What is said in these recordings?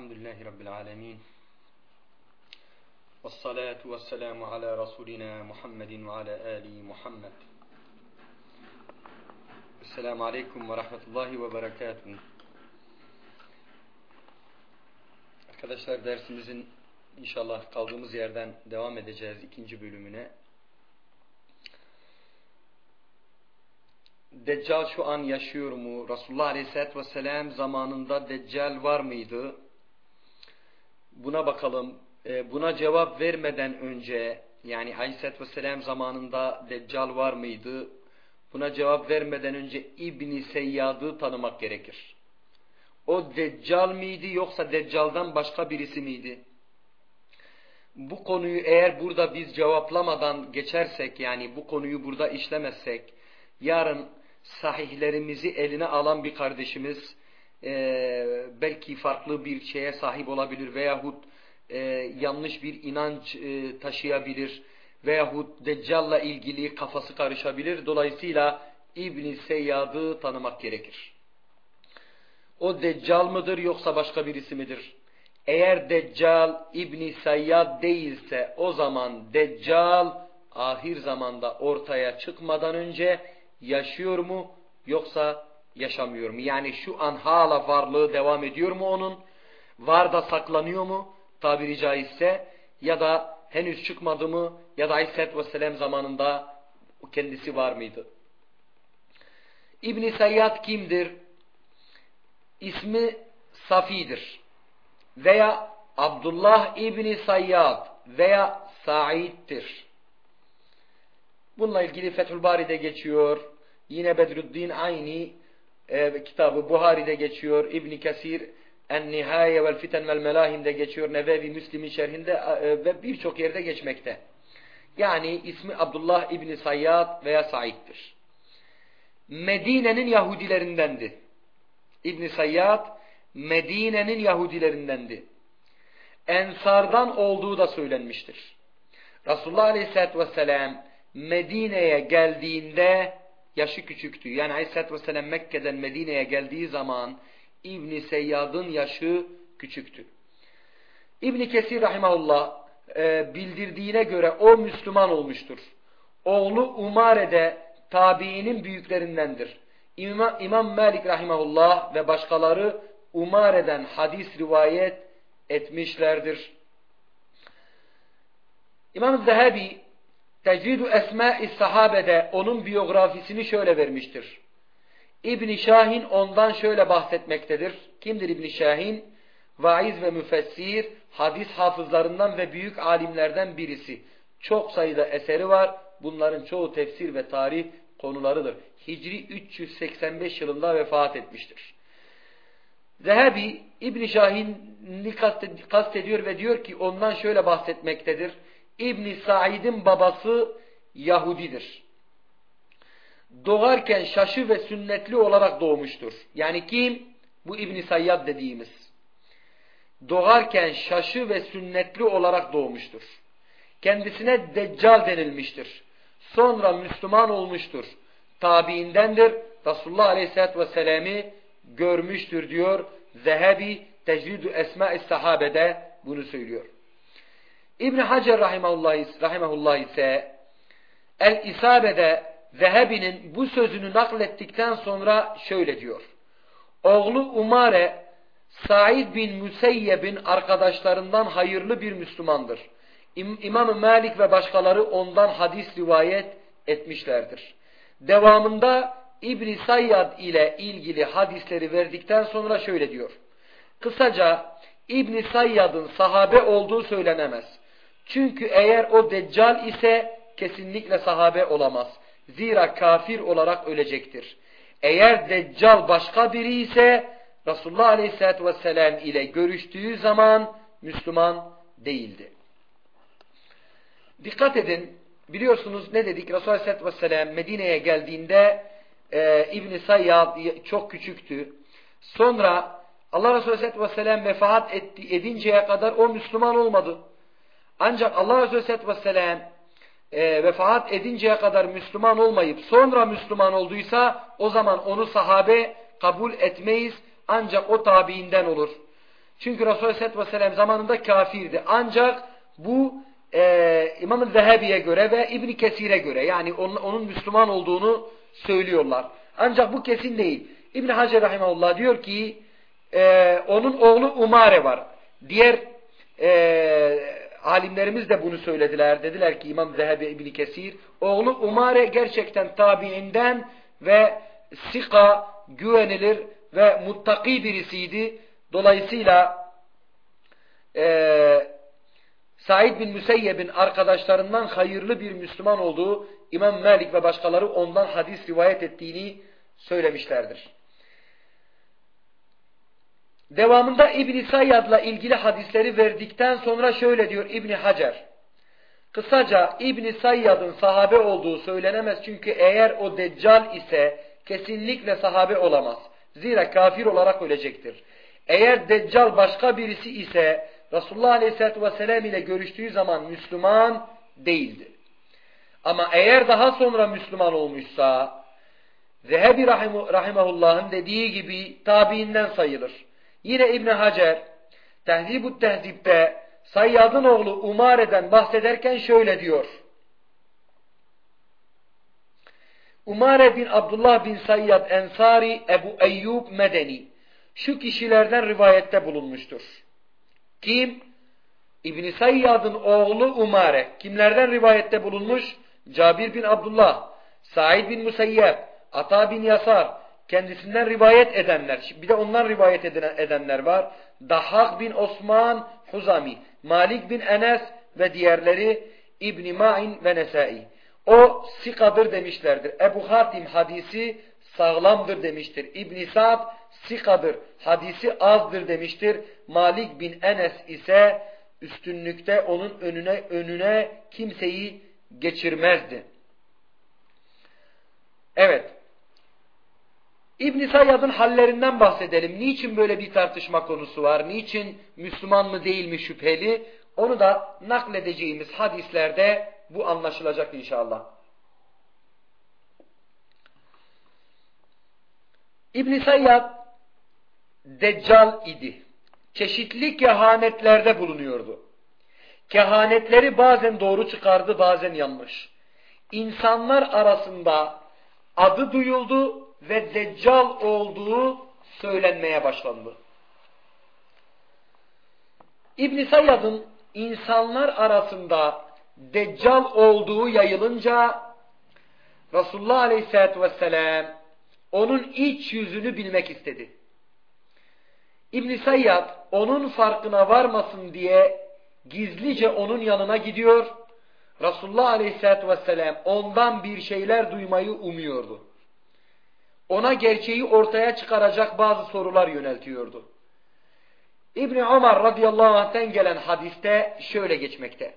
Elhamdülillahi Rabbil alemin. Vessalatu vesselamu ala Rasulina Muhammedin ve ala Ali Muhammed. Esselamu Aleyküm ve Rahmetullahi ve Berekatuhu. Arkadaşlar dersimizin inşallah kaldığımız yerden devam edeceğiz ikinci bölümüne. Deccal şu an yaşıyor mu? Resulullah Aleyhisselatü Vesselam zamanında Deccal var mıydı? Buna bakalım. E, buna cevap vermeden önce yani Aleyhisselatü Vesselam zamanında Deccal var mıydı? Buna cevap vermeden önce İbni Seyyad'ı tanımak gerekir. O Deccal miydi yoksa Deccal'dan başka birisi miydi? Bu konuyu eğer burada biz cevaplamadan geçersek yani bu konuyu burada işlemezsek yarın sahihlerimizi eline alan bir kardeşimiz e, belki farklı bir şeye sahip olabilir veyahut e, yanlış bir inanç e, taşıyabilir veyahut Deccal'la ilgili kafası karışabilir. Dolayısıyla İbn Seyyad'ı tanımak gerekir. O Deccal mıdır yoksa başka birisi midir? Eğer Deccal İbn Seyyad değilse o zaman Deccal ahir zamanda ortaya çıkmadan önce yaşıyor mu yoksa yaşamıyor mu? Yani şu an hala varlığı devam ediyor mu onun? Var da saklanıyor mu? Tabiri caizse ya da henüz çıkmadı mı ya da Aleyhisselatü Vesselam zamanında kendisi var mıydı? İbn Sayyad kimdir? İsmi Safi'dir. Veya Abdullah İbni Sayyad veya Said'dir. Bununla ilgili Fethül Bari'de geçiyor. Yine Bedruddin Ayni e, kitabı Buhari'de geçiyor. İbni Kesir En-Nihaye vel Fiten vel Melahim'de geçiyor. Nevevi Müslim'in şerhinde e, ve birçok yerde geçmekte. Yani ismi Abdullah İbni Sayyad veya Said'dir. Medine'nin Yahudilerindendi. İbni Sayyad Medine'nin Yahudilerindendi. Ensardan olduğu da söylenmiştir. Resulullah Aleyhisselatü Vesselam Medine'ye geldiğinde yaşı küçüktü. Yani Aleyhisselatü Vesselam Mekke'den Medine'ye geldiği zaman İbni Seyyad'ın yaşı küçüktü. İbni Kesir Rahimahullah e, bildirdiğine göre o Müslüman olmuştur. Oğlu Umare'de tabiinin büyüklerindendir. İmam, İmam Malik Rahimahullah ve başkaları Umare'den hadis rivayet etmişlerdir. İmam Zehebi Tecrid-u Esma-i Sahabe'de onun biyografisini şöyle vermiştir. İbn Şahin ondan şöyle bahsetmektedir. Kimdir İbn Şahin? Vaiz ve müfessir, hadis hafızlarından ve büyük alimlerden birisi. Çok sayıda eseri var. Bunların çoğu tefsir ve tarih konularıdır. Hicri 385 yılında vefat etmiştir. Zehebi İbn Şahin'i kastediyor ve diyor ki ondan şöyle bahsetmektedir. İbn Said'in babası Yahudidir. Doğarken şaşı ve sünnetli olarak doğmuştur. Yani kim? Bu İbn Sayyad dediğimiz. Doğarken şaşı ve sünnetli olarak doğmuştur. Kendisine Deccal denilmiştir. Sonra Müslüman olmuştur. Tabiindendir. Resulullah Aleyhisselatü Vesselam'ı görmüştür diyor. Zehebi Tecrid-ü Esma-i Sahabe'de bunu söylüyor. İbn Hacer rahimehullah, rahimehullah ise El-İsabe'de Zehebi'nin bu sözünü naklettikten sonra şöyle diyor. Oğlu Umare Said bin Müseyyeb'in arkadaşlarından hayırlı bir Müslümandır. İmam Malik ve başkaları ondan hadis rivayet etmişlerdir. Devamında İbn Sayyad ile ilgili hadisleri verdikten sonra şöyle diyor. Kısaca İbn Sayyad'ın sahabe olduğu söylenemez. Çünkü eğer o deccal ise kesinlikle sahabe olamaz. Zira kafir olarak ölecektir. Eğer deccal başka biri ise Resulullah Aleyhisselatü Vesselam ile görüştüğü zaman Müslüman değildi. Dikkat edin. Biliyorsunuz ne dedik? Resulullah Aleyhisselatü Vesselam Medine'ye geldiğinde e, İbn-i çok küçüktü. Sonra Allah Resulü Aleyhisselatü Vesselam vefat etti, edinceye kadar o Müslüman olmadı. Ancak Allah Resulü Aleyhisselatü Vesselam e, vefat edinceye kadar Müslüman olmayıp sonra Müslüman olduysa o zaman onu sahabe kabul etmeyiz ancak o tabiinden olur. Çünkü Resulullah Aleyhisselatü Vesselam zamanında kafirdi. Ancak bu e, İmam-ı Zehebi'ye göre ve İbni Kesir'e göre yani onun, onun Müslüman olduğunu söylüyorlar. Ancak bu kesin değil. İbn Hacer Rahimahullah diyor ki e, onun oğlu Umare var. Diğer e, alimlerimiz de bunu söylediler. Dediler ki İmam Zehebi İbni Kesir oğlu Umare gerçekten tabiinden ve sika güvenilir ve muttaki birisiydi. Dolayısıyla e, Said bin Müseyyeb'in arkadaşlarından hayırlı bir Müslüman olduğu İmam Malik ve başkaları ondan hadis rivayet ettiğini söylemişlerdir. Devamında İbn Sayyad'la ilgili hadisleri verdikten sonra şöyle diyor İbn Hacer. Kısaca İbn Sayyad'ın sahabe olduğu söylenemez çünkü eğer o deccal ise kesinlikle sahabe olamaz. Zira kafir olarak ölecektir. Eğer deccal başka birisi ise Resulullah Aleyhisselatü Vesselam ile görüştüğü zaman Müslüman değildi. Ama eğer daha sonra Müslüman olmuşsa Zehebi Rahimahullah'ın dediği gibi tabiinden sayılır. Yine İbn Hacer Tehzib-ü Tehzib'de Sayyad'ın oğlu Umare'den bahsederken şöyle diyor. Umare bin Abdullah bin Sayyad Ensari Ebu Eyyub Medeni şu kişilerden rivayette bulunmuştur. Kim? İbn Sayyad'ın oğlu Umare. Kimlerden rivayette bulunmuş? Cabir bin Abdullah, Said bin Musayyeb, Ata bin Yasar, kendisinden rivayet edenler. Bir de ondan rivayet edenler var. Dahhak bin Osman Huzami, Malik bin Enes ve diğerleri İbn Ma'in ve Nesai. O sikadır demişlerdir. Ebu Hatim hadisi sağlamdır demiştir. İbn Sa'd sikadır. Hadisi azdır demiştir. Malik bin Enes ise üstünlükte onun önüne önüne kimseyi geçirmezdi. Evet. İbn Sayyad'ın hallerinden bahsedelim. Niçin böyle bir tartışma konusu var? Niçin Müslüman mı değil mi şüpheli? Onu da nakledeceğimiz hadislerde bu anlaşılacak inşallah. İbn Sayyad deccal idi. Çeşitli kehanetlerde bulunuyordu. Kehanetleri bazen doğru çıkardı, bazen yanlış. İnsanlar arasında adı duyuldu ve deccal olduğu söylenmeye başlandı. İbn Sayyad'ın insanlar arasında deccal olduğu yayılınca Resulullah Aleyhisselatü Vesselam onun iç yüzünü bilmek istedi. İbn Sayyad onun farkına varmasın diye gizlice onun yanına gidiyor. Resulullah Aleyhisselatü Vesselam ondan bir şeyler duymayı umuyordu. Ona gerçeği ortaya çıkaracak bazı sorular yöneltiyordu. İbni Ömer radıyallahu anh'ten gelen hadiste şöyle geçmekte.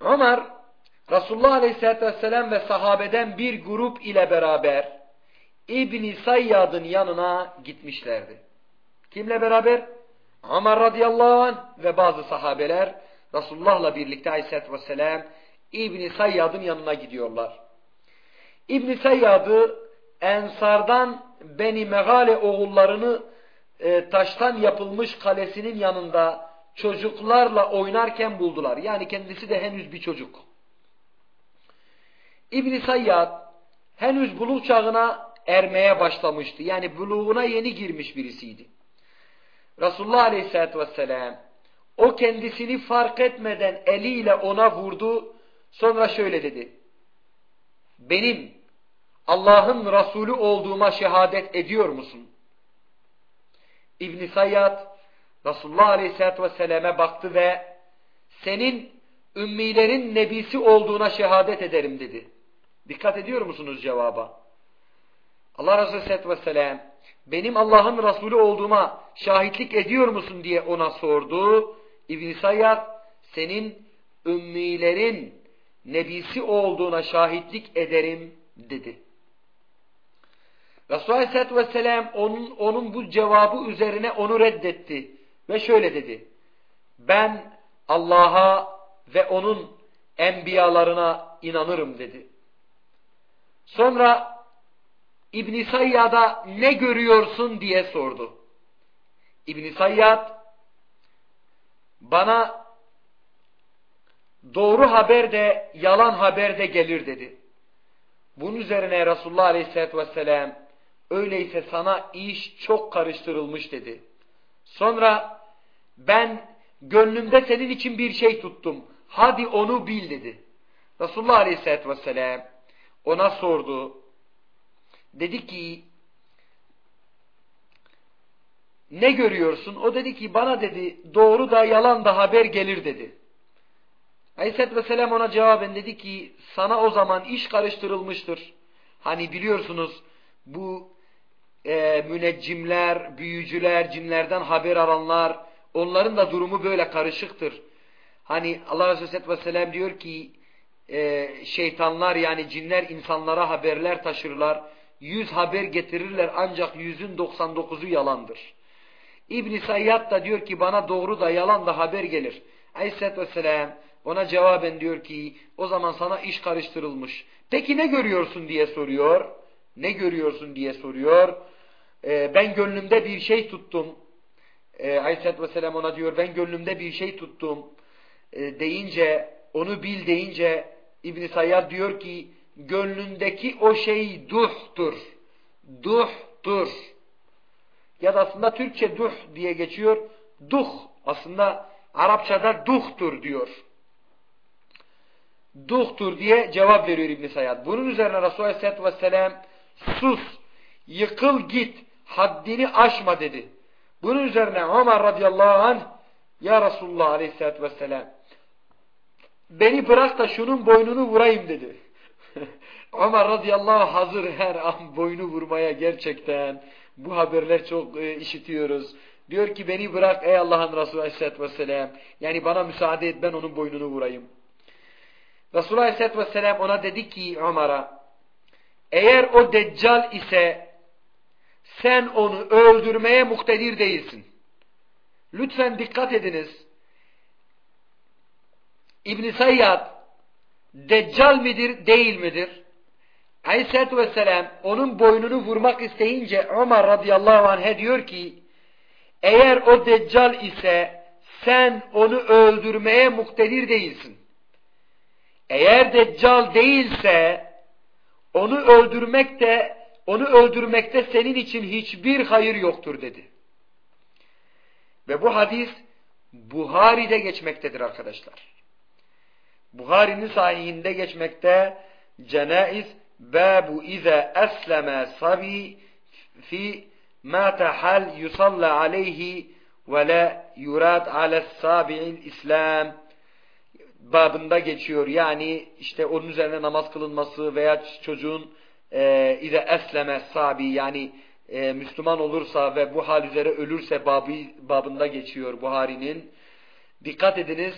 Ömer Resulullah aleyhisselatü vesselam ve sahabeden bir grup ile beraber İbni Sayyad'ın yanına gitmişlerdi. Kimle beraber? Ömer radıyallahu anh ve bazı sahabeler Resulullah'la birlikte aleyhissalatü vesselam İbni Sayyad'ın yanına gidiyorlar. İbni Sayyad'ı Ensardan Beni Megale oğullarını e, taştan yapılmış kalesinin yanında çocuklarla oynarken buldular. Yani kendisi de henüz bir çocuk. İbni Sayyad henüz buluğ çağına ermeye başlamıştı. Yani buluğuna yeni girmiş birisiydi. Resulullah Aleyhisselatü Vesselam o kendisini fark etmeden eliyle ona vurdu. Sonra şöyle dedi. Benim Allah'ın Resulü olduğuma şehadet ediyor musun? İbn Sayyad Resulullah Aleyhisselatü Vesselam'e baktı ve senin ümmilerin nebisi olduğuna şehadet ederim dedi. Dikkat ediyor musunuz cevaba? Allah Resulü Aleyhisselatü Vesselam benim Allah'ın Resulü olduğuma şahitlik ediyor musun diye ona sordu. İbn Sayyad senin ümmilerin nebisi olduğuna şahitlik ederim dedi. Resulullah Aleyhisselatü Vesselam onun, onun bu cevabı üzerine onu reddetti. Ve şöyle dedi. Ben Allah'a ve onun enbiyalarına inanırım dedi. Sonra İbn Sayyad'a ne görüyorsun diye sordu. İbn Sayyad bana doğru haber de yalan haber de gelir dedi. Bunun üzerine Resulullah Aleyhisselatü Vesselam öyleyse sana iş çok karıştırılmış dedi. Sonra ben gönlümde senin için bir şey tuttum. Hadi onu bil dedi. Resulullah Aleyhisselatü Vesselam ona sordu. Dedi ki ne görüyorsun? O dedi ki bana dedi doğru da yalan da haber gelir dedi. Aleyhisselatü Vesselam ona cevaben dedi ki sana o zaman iş karıştırılmıştır. Hani biliyorsunuz bu e, müneccimler, büyücüler, cinlerden haber alanlar onların da durumu böyle karışıktır. Hani Allah Resulü Aleyhisselatü Vesselam diyor ki e, şeytanlar yani cinler insanlara haberler taşırlar. Yüz haber getirirler ancak yüzün 99'u yalandır. İbn-i Sayyad da diyor ki bana doğru da yalan da haber gelir. Aleyhisselatü Vesselam ona cevaben diyor ki o zaman sana iş karıştırılmış. Peki ne görüyorsun diye soruyor. Ne görüyorsun diye soruyor. Ee, ben gönlümde bir şey tuttum. Ee, Aleyhisselatü Vesselam ona diyor ben gönlümde bir şey tuttum. Ee, deyince onu bil deyince İbn Sayyad diyor ki gönlündeki o şey duhtur. Duhtur. Ya da aslında Türkçe duh diye geçiyor. Duh aslında Arapçada duhtur diyor. Duhtur diye cevap veriyor İbn Sayyad. Bunun üzerine Resulullah Aleyhisselatü Vesselam sus, yıkıl git, haddini aşma dedi. Bunun üzerine Ömer radıyallahu anh ya Resulullah Aleyhisselatü Vesselam beni bırak da şunun boynunu vurayım dedi. Ömer radıyallahu anh hazır her an boynu vurmaya gerçekten bu haberler çok e, işitiyoruz. Diyor ki beni bırak ey Allah'ın Resulü aleyhissalatü vesselam. Yani bana müsaade et ben onun boynunu vurayım. Resulullah aleyhissalatü vesselam ona dedi ki Ömer'a eğer o deccal ise sen onu öldürmeye muktedir değilsin. Lütfen dikkat ediniz. İbn Sayyad deccal midir değil midir? Aleyhisselatü Vesselam onun boynunu vurmak isteyince Ömer radıyallahu anh'e diyor ki eğer o deccal ise sen onu öldürmeye muktedir değilsin. Eğer deccal değilse onu öldürmekte onu öldürmekte senin için hiçbir hayır yoktur dedi. Ve bu hadis Buhari'de geçmektedir arkadaşlar. Buhari'nin sahihinde geçmekte cenaiz babu iza esleme sabi fi mâte hal yusalla aleyhi ve la yurad ale sabi'il İslam babında geçiyor. Yani işte onun üzerine namaz kılınması veya çocuğun e, ide esleme sabi yani e, Müslüman olursa ve bu hal üzere ölürse babı, babında geçiyor Buhari'nin. Dikkat ediniz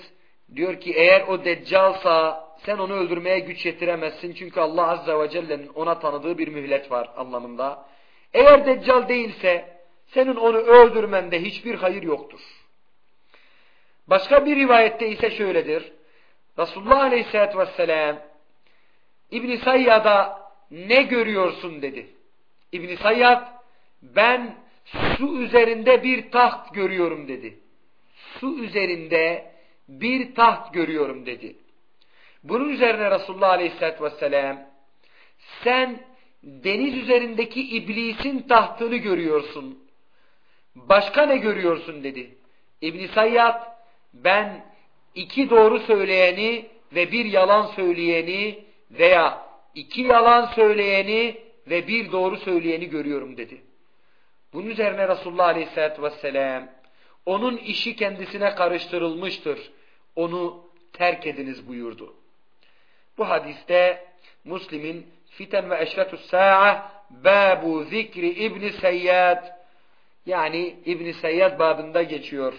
diyor ki eğer o deccalsa sen onu öldürmeye güç yetiremezsin çünkü Allah Azze ve Celle'nin ona tanıdığı bir mühlet var anlamında. Eğer deccal değilse senin onu öldürmende hiçbir hayır yoktur. Başka bir rivayette ise şöyledir. Resulullah Aleyhisselatü Vesselam İbn Sayyad'a ne görüyorsun dedi. İbn Sayyad ben su üzerinde bir taht görüyorum dedi. Su üzerinde bir taht görüyorum dedi. Bunun üzerine Resulullah Aleyhisselatü Vesselam sen deniz üzerindeki iblisin tahtını görüyorsun. Başka ne görüyorsun dedi. İbn Sayyad ben iki doğru söyleyeni ve bir yalan söyleyeni veya iki yalan söyleyeni ve bir doğru söyleyeni görüyorum dedi. Bunun üzerine Resulullah Aleyhisselatü Vesselam onun işi kendisine karıştırılmıştır. Onu terk ediniz buyurdu. Bu hadiste Müslim'in Fiten ve Eşretü Sa'a Babu Zikri İbni Seyyad yani İbni Seyyad babında geçiyor.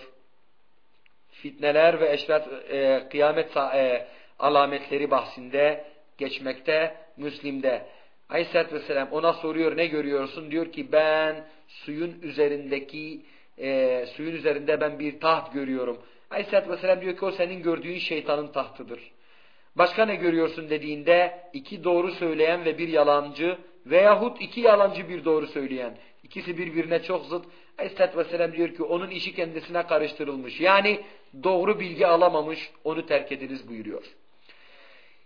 Fitneler ve eşret, e, kıyamet e, alametleri bahsinde geçmekte Müslim'de. Aleyhisselatü Vesselam ona soruyor ne görüyorsun? Diyor ki ben suyun üzerindeki e, suyun üzerinde ben bir taht görüyorum. Aleyhisselatü Vesselam diyor ki o senin gördüğün şeytanın tahtıdır. Başka ne görüyorsun dediğinde iki doğru söyleyen ve bir yalancı veyahut iki yalancı bir doğru söyleyen. İkisi birbirine çok zıt. Aleyhisselatü Vesselam diyor ki onun işi kendisine karıştırılmış. Yani doğru bilgi alamamış onu terk ediniz buyuruyor.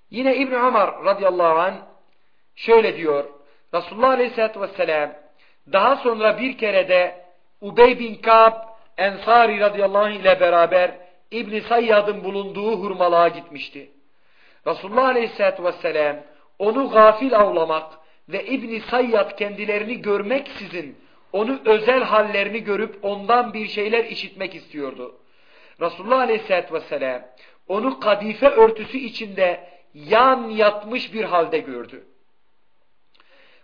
Yine İbn Ömer radıyallahu anh şöyle diyor. Resulullah aleyhisselatü vesselam daha sonra bir kere de Ubey bin Kab Ensari radıyallahu ile beraber İbn Sayyad'ın bulunduğu hurmalığa gitmişti. Resulullah aleyhisselatü vesselam onu gafil avlamak ve İbn Sayyad kendilerini görmeksizin onu özel hallerini görüp ondan bir şeyler işitmek istiyordu. Resulullah Aleyhisselatü Vesselam onu kadife örtüsü içinde yan yatmış bir halde gördü.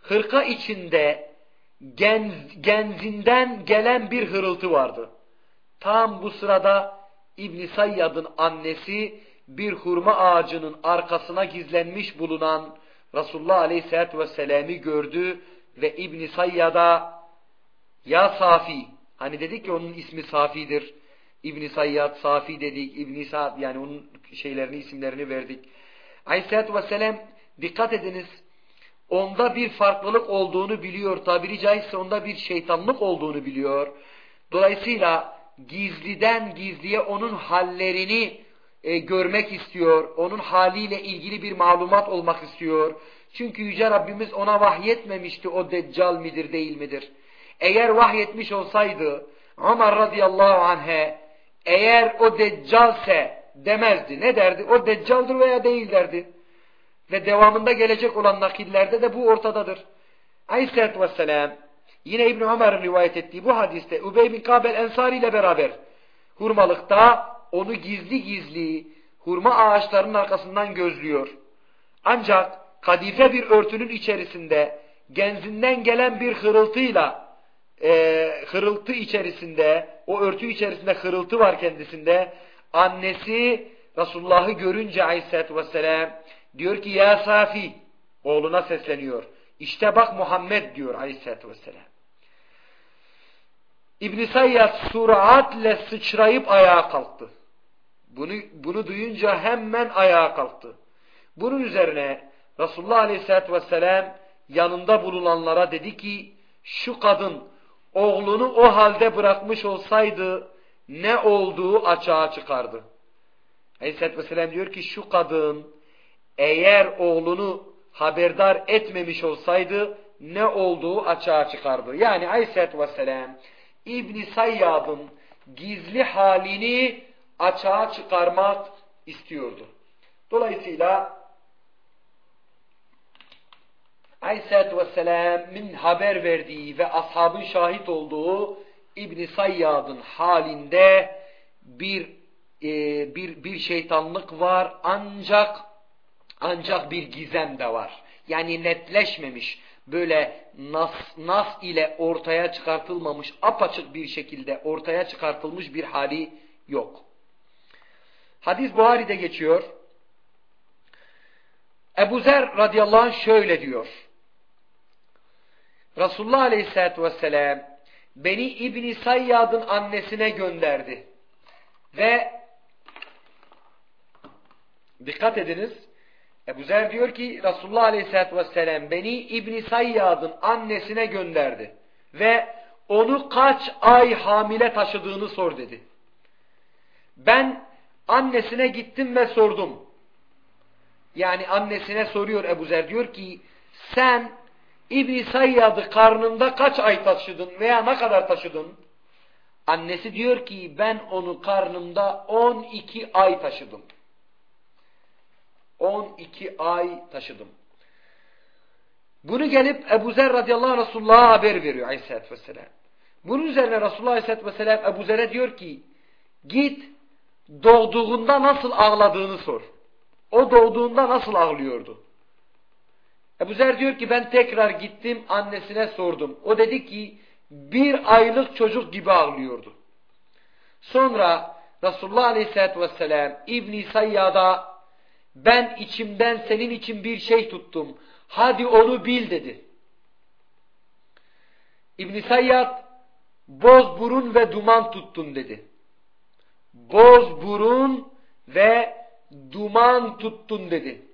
Hırka içinde genz, genzinden gelen bir hırıltı vardı. Tam bu sırada İbn Sayyad'ın annesi bir hurma ağacının arkasına gizlenmiş bulunan Resulullah Aleyhisselatü Vesselam'ı gördü ve İbn Sayyad'a ya Safi hani dedik ki onun ismi Safi'dir. İbn Sayyad, Safi dedik. İbn Sa'd yani onun şeylerini, isimlerini verdik. Aleyhisselatü Vesselam dikkat ediniz. Onda bir farklılık olduğunu biliyor. Tabiri caizse onda bir şeytanlık olduğunu biliyor. Dolayısıyla gizliden gizliye onun hallerini e, görmek istiyor. Onun haliyle ilgili bir malumat olmak istiyor. Çünkü Yüce Rabbimiz ona vahyetmemişti o deccal midir değil midir? Eğer vahyetmiş olsaydı Ömer radıyallahu anh'e eğer o deccalse demezdi. Ne derdi? O deccaldır veya değil derdi. Ve devamında gelecek olan nakillerde de bu ortadadır. Aleyhisselatü Vesselam yine İbn Ömer'in rivayet ettiği bu hadiste Ubey bin Kabel Ensari ile beraber hurmalıkta onu gizli gizli hurma ağaçlarının arkasından gözlüyor. Ancak kadife bir örtünün içerisinde genzinden gelen bir hırıltıyla e, hırıltı içerisinde o örtü içerisinde hırıltı var kendisinde annesi Resulullah'ı görünce aleyhissalatü vesselam diyor ki ya Safi oğluna sesleniyor. İşte bak Muhammed diyor aleyhissalatü vesselam. İbn-i Sayyad suratle sıçrayıp ayağa kalktı. Bunu, bunu duyunca hemen ayağa kalktı. Bunun üzerine Resulullah Aleyhisselatü Vesselam yanında bulunanlara dedi ki şu kadın oğlunu o halde bırakmış olsaydı ne olduğu açığa çıkardı. Aleyhisselatü Vesselam diyor ki şu kadın eğer oğlunu haberdar etmemiş olsaydı ne olduğu açığa çıkardı. Yani Aleyhisselatü Vesselam İbn Sayyad'ın gizli halini açığa çıkarmak istiyordu. Dolayısıyla Aleyhisselatü Vesselam'ın haber verdiği ve ashabın şahit olduğu İbn Sayyad'ın halinde bir e, bir bir şeytanlık var ancak ancak bir gizem de var. Yani netleşmemiş böyle nas, nas ile ortaya çıkartılmamış apaçık bir şekilde ortaya çıkartılmış bir hali yok. Hadis Buhari'de geçiyor. Ebu Zer radıyallahu anh şöyle diyor. Resulullah aleyhissalatü vesselam beni İbni Sayyad'ın annesine gönderdi. Ve dikkat ediniz Ebu Zer diyor ki Resulullah aleyhissalatü vesselam beni İbni Sayyad'ın annesine gönderdi. Ve onu kaç ay hamile taşıdığını sor dedi. Ben Annesine gittim ve sordum. Yani annesine soruyor Ebu Zer diyor ki sen İbni Sayyad'ı karnında kaç ay taşıdın veya ne kadar taşıdın? Annesi diyor ki ben onu karnımda 12 ay taşıdım. 12 ay taşıdım. Bunu gelip Ebu Zer radıyallahu anh Resulullah'a haber veriyor aleyhissalatü vesselam. Bunun üzerine Resulullah aleyhissalatü vesselam Ebu Zer'e diyor ki git doğduğunda nasıl ağladığını sor. O doğduğunda nasıl ağlıyordu? Ebu Zer diyor ki ben tekrar gittim annesine sordum. O dedi ki bir aylık çocuk gibi ağlıyordu. Sonra Resulullah Aleyhisselatü Vesselam İbni Sayyad'a ben içimden senin için bir şey tuttum. Hadi onu bil dedi. İbni Sayyad boz burun ve duman tuttun dedi boz burun ve duman tuttun dedi.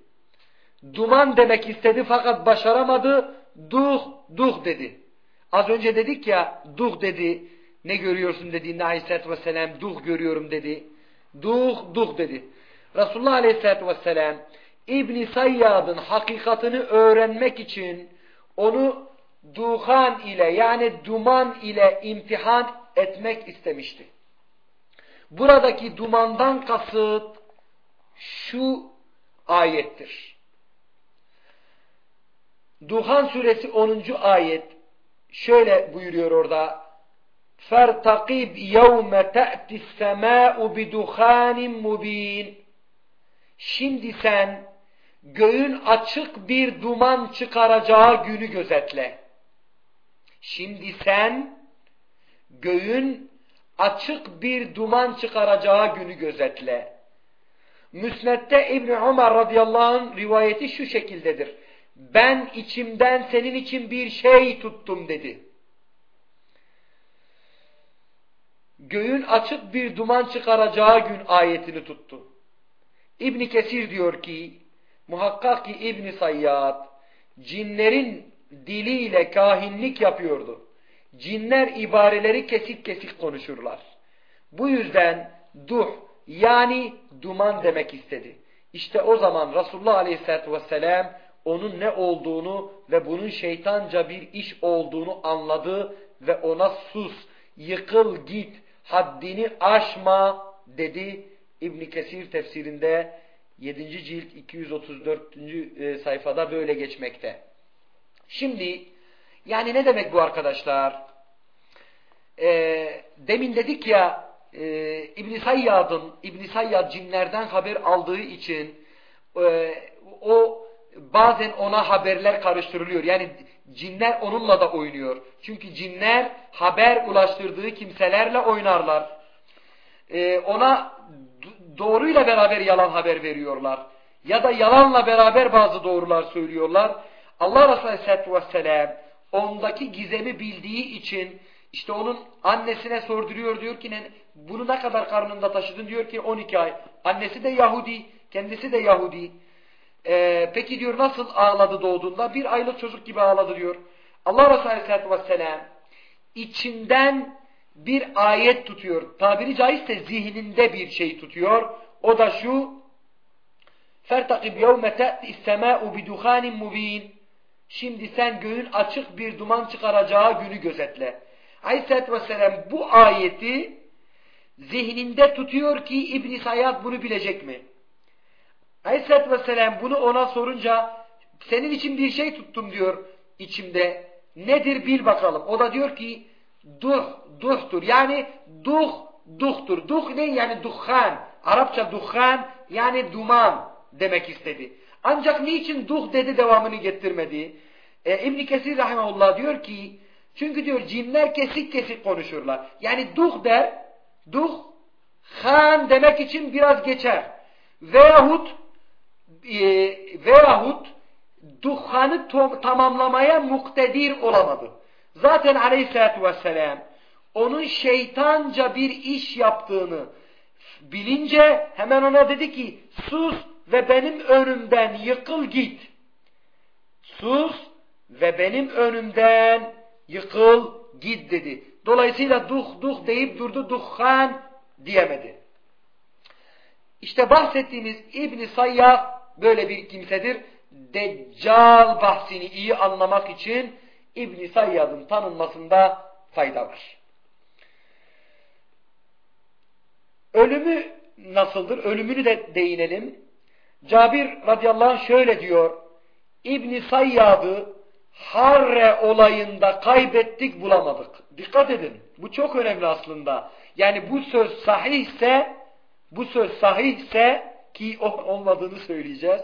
Duman demek istedi fakat başaramadı. Duh, duh dedi. Az önce dedik ya duh dedi. Ne görüyorsun dediğinde aleyhissalatü vesselam duh görüyorum dedi. Duh, duh dedi. Resulullah aleyhissalatü vesselam İbn Sayyad'ın hakikatini öğrenmek için onu duhan ile yani duman ile imtihan etmek istemişti. Buradaki dumandan kasıt şu ayettir. Duhan suresi 10. ayet şöyle buyuruyor orada فَارْتَقِبْ يَوْمَ تَأْتِ السَّمَاءُ بِدُخَانٍ مُب۪ينٍ Şimdi sen göğün açık bir duman çıkaracağı günü gözetle. Şimdi sen göğün açık bir duman çıkaracağı günü gözetle. Müsned'de İbn Umar radıyallahu anh rivayeti şu şekildedir. Ben içimden senin için bir şey tuttum dedi. Göğün açık bir duman çıkaracağı gün ayetini tuttu. İbn Kesir diyor ki muhakkak ki İbn Sayyad cinlerin diliyle kahinlik yapıyordu. Cinler ibareleri kesik kesik konuşurlar. Bu yüzden duh yani duman demek istedi. İşte o zaman Resulullah Aleyhisselatü Vesselam onun ne olduğunu ve bunun şeytanca bir iş olduğunu anladı ve ona sus, yıkıl git, haddini aşma dedi. İbn Kesir tefsirinde 7. cilt 234. E, sayfada böyle geçmekte. Şimdi yani ne demek bu arkadaşlar? Ee, demin dedik ya e, İbn Sayyad'ın İbn Sayyad cinlerden haber aldığı için e, o bazen ona haberler karıştırılıyor. Yani cinler onunla da oynuyor. Çünkü cinler haber ulaştırdığı kimselerle oynarlar. Ee, ona doğruyla beraber yalan haber veriyorlar. Ya da yalanla beraber bazı doğrular söylüyorlar. Allah Resulü Aleyhisselatü Vesselam ondaki gizemi bildiği için işte onun annesine sorduruyor diyor ki bunu ne kadar karnında taşıdın diyor ki 12 ay. Annesi de Yahudi, kendisi de Yahudi. Ee, peki diyor nasıl ağladı doğduğunda? Bir aylık çocuk gibi ağladı diyor. Allah Resulü Aleyhisselatü Vesselam içinden bir ayet tutuyor. Tabiri caizse zihninde bir şey tutuyor. O da şu فَارْتَقِبْ يَوْمَ تَأْتِ السَّمَاءُ بِدُخَانٍ مُب۪ينٍ Şimdi sen göğün açık bir duman çıkaracağı günü gözetle. Aleyhisselatü Vesselam bu ayeti zihninde tutuyor ki İbn-i Sayyad bunu bilecek mi? Aleyhisselatü Vesselam bunu ona sorunca senin için bir şey tuttum diyor içimde. Nedir bil bakalım. O da diyor ki duh, duhtur. Yani duh, duhtur. Duh ne? Yani duhan. Arapça duhan yani duman demek istedi. Ancak niçin duh dedi devamını getirmedi? E, İbn Kesir rahimehullah diyor ki çünkü diyor cinler kesik kesik konuşurlar. Yani duh der, duh han demek için biraz geçer. Veyahut e, veyahut duhanı tamamlamaya muktedir olamadı. Zaten aleyhissalatü vesselam onun şeytanca bir iş yaptığını bilince hemen ona dedi ki sus ve benim önümden yıkıl git. Sus ve benim önümden yıkıl git dedi. Dolayısıyla duh duh deyip durdu duhan diyemedi. İşte bahsettiğimiz İbn Sayyah böyle bir kimsedir. Deccal bahsini iyi anlamak için İbn Sayyad'ın tanınmasında fayda var. Ölümü nasıldır? Ölümünü de değinelim. Cabir radıyallahu anh şöyle diyor. İbn Sayyad'ı Harre olayında kaybettik bulamadık. Dikkat edin. Bu çok önemli aslında. Yani bu söz sahihse bu söz sahihse ki olmadığını söyleyeceğiz.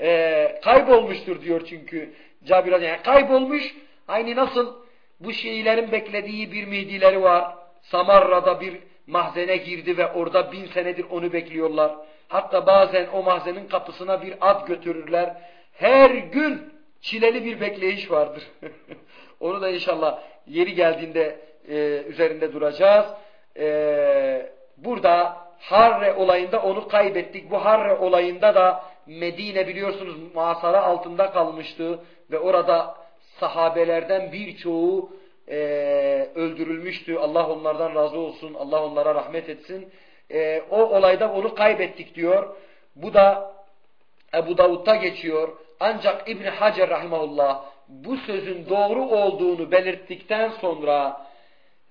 Ee, kaybolmuştur diyor çünkü Cabir yani kaybolmuş aynı nasıl bu Şiilerin beklediği bir Mehdileri var. Samarra'da bir mahzene girdi ve orada bin senedir onu bekliyorlar. Hatta bazen o mahzenin kapısına bir at götürürler. Her gün çileli bir bekleyiş vardır. Onu da inşallah yeri geldiğinde e, üzerinde duracağız. E, burada Harre olayında onu kaybettik. Bu Harre olayında da Medine biliyorsunuz muhasara altında kalmıştı ve orada sahabelerden birçoğu e, öldürülmüştü. Allah onlardan razı olsun. Allah onlara rahmet etsin. E, o olayda onu kaybettik diyor. Bu da Ebu Davud'da geçiyor. Ancak İbn Hacer rahimahullah bu sözün doğru olduğunu belirttikten sonra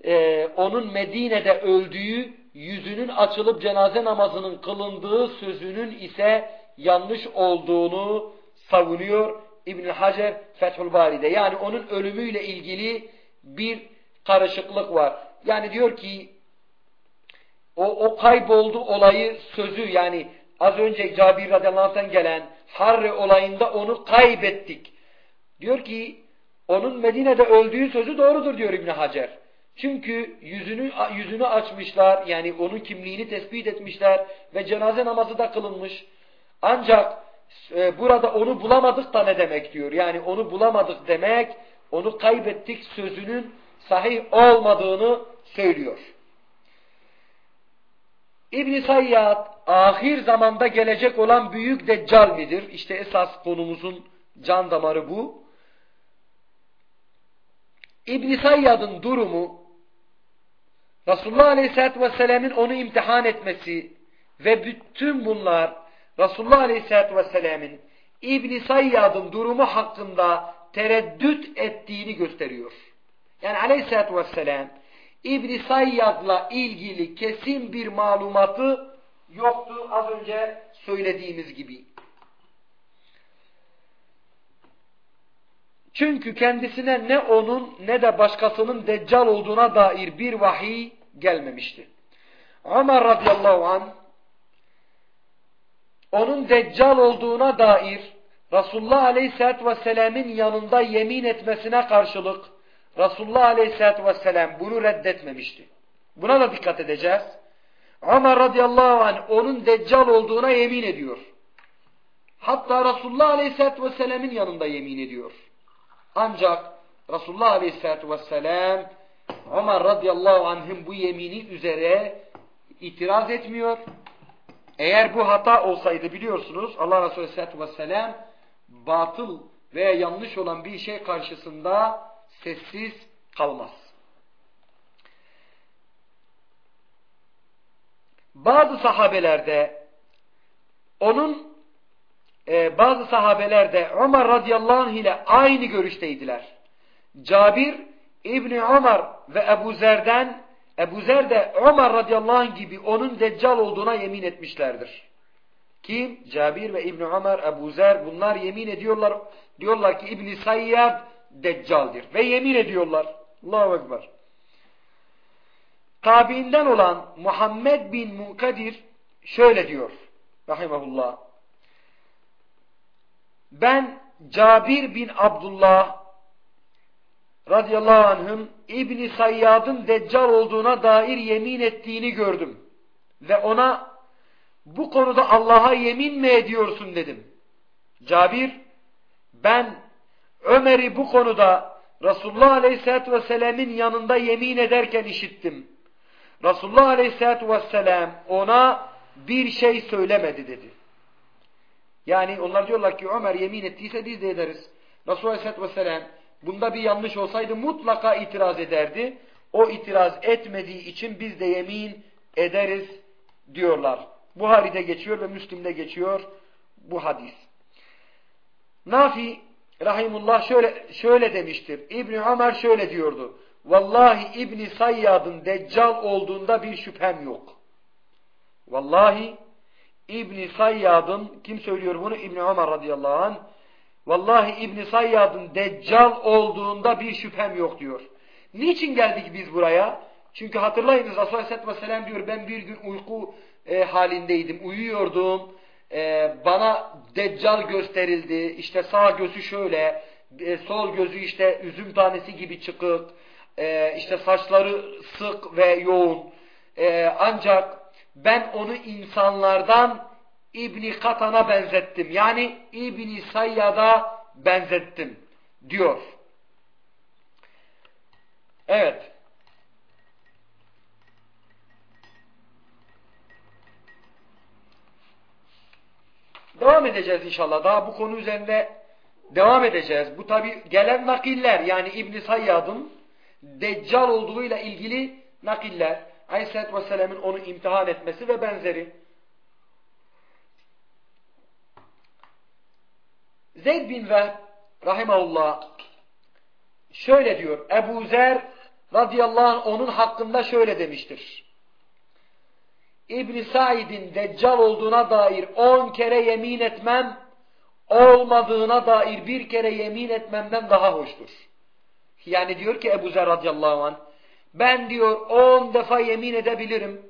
e, onun Medine'de öldüğü, yüzünün açılıp cenaze namazının kılındığı sözünün ise yanlış olduğunu savunuyor İbn Hacer Fethül Bari'de. Yani onun ölümüyle ilgili bir karışıklık var. Yani diyor ki o, o kayboldu olayı sözü yani az önce Cabir radıyallahu gelen Harre olayında onu kaybettik. Diyor ki onun Medine'de öldüğü sözü doğrudur diyor İbn Hacer. Çünkü yüzünü yüzünü açmışlar yani onun kimliğini tespit etmişler ve cenaze namazı da kılınmış. Ancak e, burada onu bulamadık da ne demek diyor. Yani onu bulamadık demek onu kaybettik sözünün sahih olmadığını söylüyor. İbn Sayyad ahir zamanda gelecek olan büyük deccal midir? İşte esas konumuzun can damarı bu. İbn Sayyad'ın durumu Resulullah Aleyhisselatü Vesselam'ın onu imtihan etmesi ve bütün bunlar Resulullah Aleyhisselatü Vesselam'ın İbn Sayyad'ın durumu hakkında tereddüt ettiğini gösteriyor. Yani Aleyhisselatü Vesselam İbn Sayyad'la ilgili kesin bir malumatı yoktu az önce söylediğimiz gibi. Çünkü kendisine ne onun ne de başkasının deccal olduğuna dair bir vahiy gelmemişti. Ömer radıyallahu an onun deccal olduğuna dair Resulullah aleyhissalatü vesselam'ın yanında yemin etmesine karşılık Resulullah aleyhissalatü vesselam bunu reddetmemişti. Buna da dikkat edeceğiz. Ömer radıyallahu anh onun deccal olduğuna yemin ediyor. Hatta Resulullah aleyhissalatü vesselam'ın yanında yemin ediyor. Ancak Resulullah Aleyhisselatü Vesselam Ömer radıyallahu anh'ın bu yemini üzere itiraz etmiyor. Eğer bu hata olsaydı biliyorsunuz Allah Resulü Aleyhisselatü Vesselam batıl veya yanlış olan bir şey karşısında sessiz kalmaz. Bazı sahabelerde onun e, bazı sahabeler de Ömer radıyallahu anh ile aynı görüşteydiler. Cabir İbni Ömer ve Ebu Zer'den Ebu Zer de Ömer radıyallahu anh gibi onun deccal olduğuna yemin etmişlerdir. Kim? Cabir ve İbni Ömer, Ebu Zer bunlar yemin ediyorlar. Diyorlar ki İbni Sayyad deccaldir. Ve yemin ediyorlar. Allahu Ekber. Tabiinden olan Muhammed bin Munkadir şöyle diyor. Rahimahullah ben Cabir bin Abdullah radıyallahu anh'ın İbni Sayyad'ın deccal olduğuna dair yemin ettiğini gördüm. Ve ona bu konuda Allah'a yemin mi ediyorsun dedim. Cabir ben Ömer'i bu konuda Resulullah Aleyhisselatü Vesselam'ın yanında yemin ederken işittim. Resulullah Aleyhisselatü Vesselam ona bir şey söylemedi dedi. Yani onlar diyorlar ki Ömer yemin ettiyse biz de ederiz. Resulullah Aleyhisselatü Vesselam bunda bir yanlış olsaydı mutlaka itiraz ederdi. O itiraz etmediği için biz de yemin ederiz diyorlar. Buhari'de geçiyor ve Müslim'de geçiyor bu hadis. Nafi Rahimullah şöyle, şöyle demiştir. İbni Ömer şöyle diyordu. Vallahi İbni Sayyad'ın deccal olduğunda bir şüphem yok. Vallahi İbni Sayyad'ın kim söylüyor bunu? İbni Ömer radıyallahu anh. Vallahi İbni Sayyad'ın deccal olduğunda bir şüphem yok diyor. Niçin geldik biz buraya? Çünkü hatırlayınız Resulullah Aleyhisselatü Vesselam diyor ben bir gün uyku e, halindeydim, uyuyordum. E, bana deccal gösterildi. İşte sağ gözü şöyle, e, sol gözü işte üzüm tanesi gibi çıkık. E, işte saçları sık ve yoğun. E, ancak ben onu insanlardan İbni Katan'a benzettim. Yani İbni Sayyad'a benzettim diyor. Evet. Devam edeceğiz inşallah. Daha bu konu üzerinde devam edeceğiz. Bu tabi gelen nakiller yani İbn Sayyad'ın Deccal olduğuyla ilgili nakiller. Aleyhisselatü Vesselam'ın onu imtihan etmesi ve benzeri. Zeyd bin Vehb rahimahullah şöyle diyor. Ebu Zer radıyallahu anh onun hakkında şöyle demiştir. İbn Said'in deccal olduğuna dair on kere yemin etmem olmadığına dair bir kere yemin etmemden daha hoştur. Yani diyor ki Ebu Zer radıyallahu anh ben diyor on defa yemin edebilirim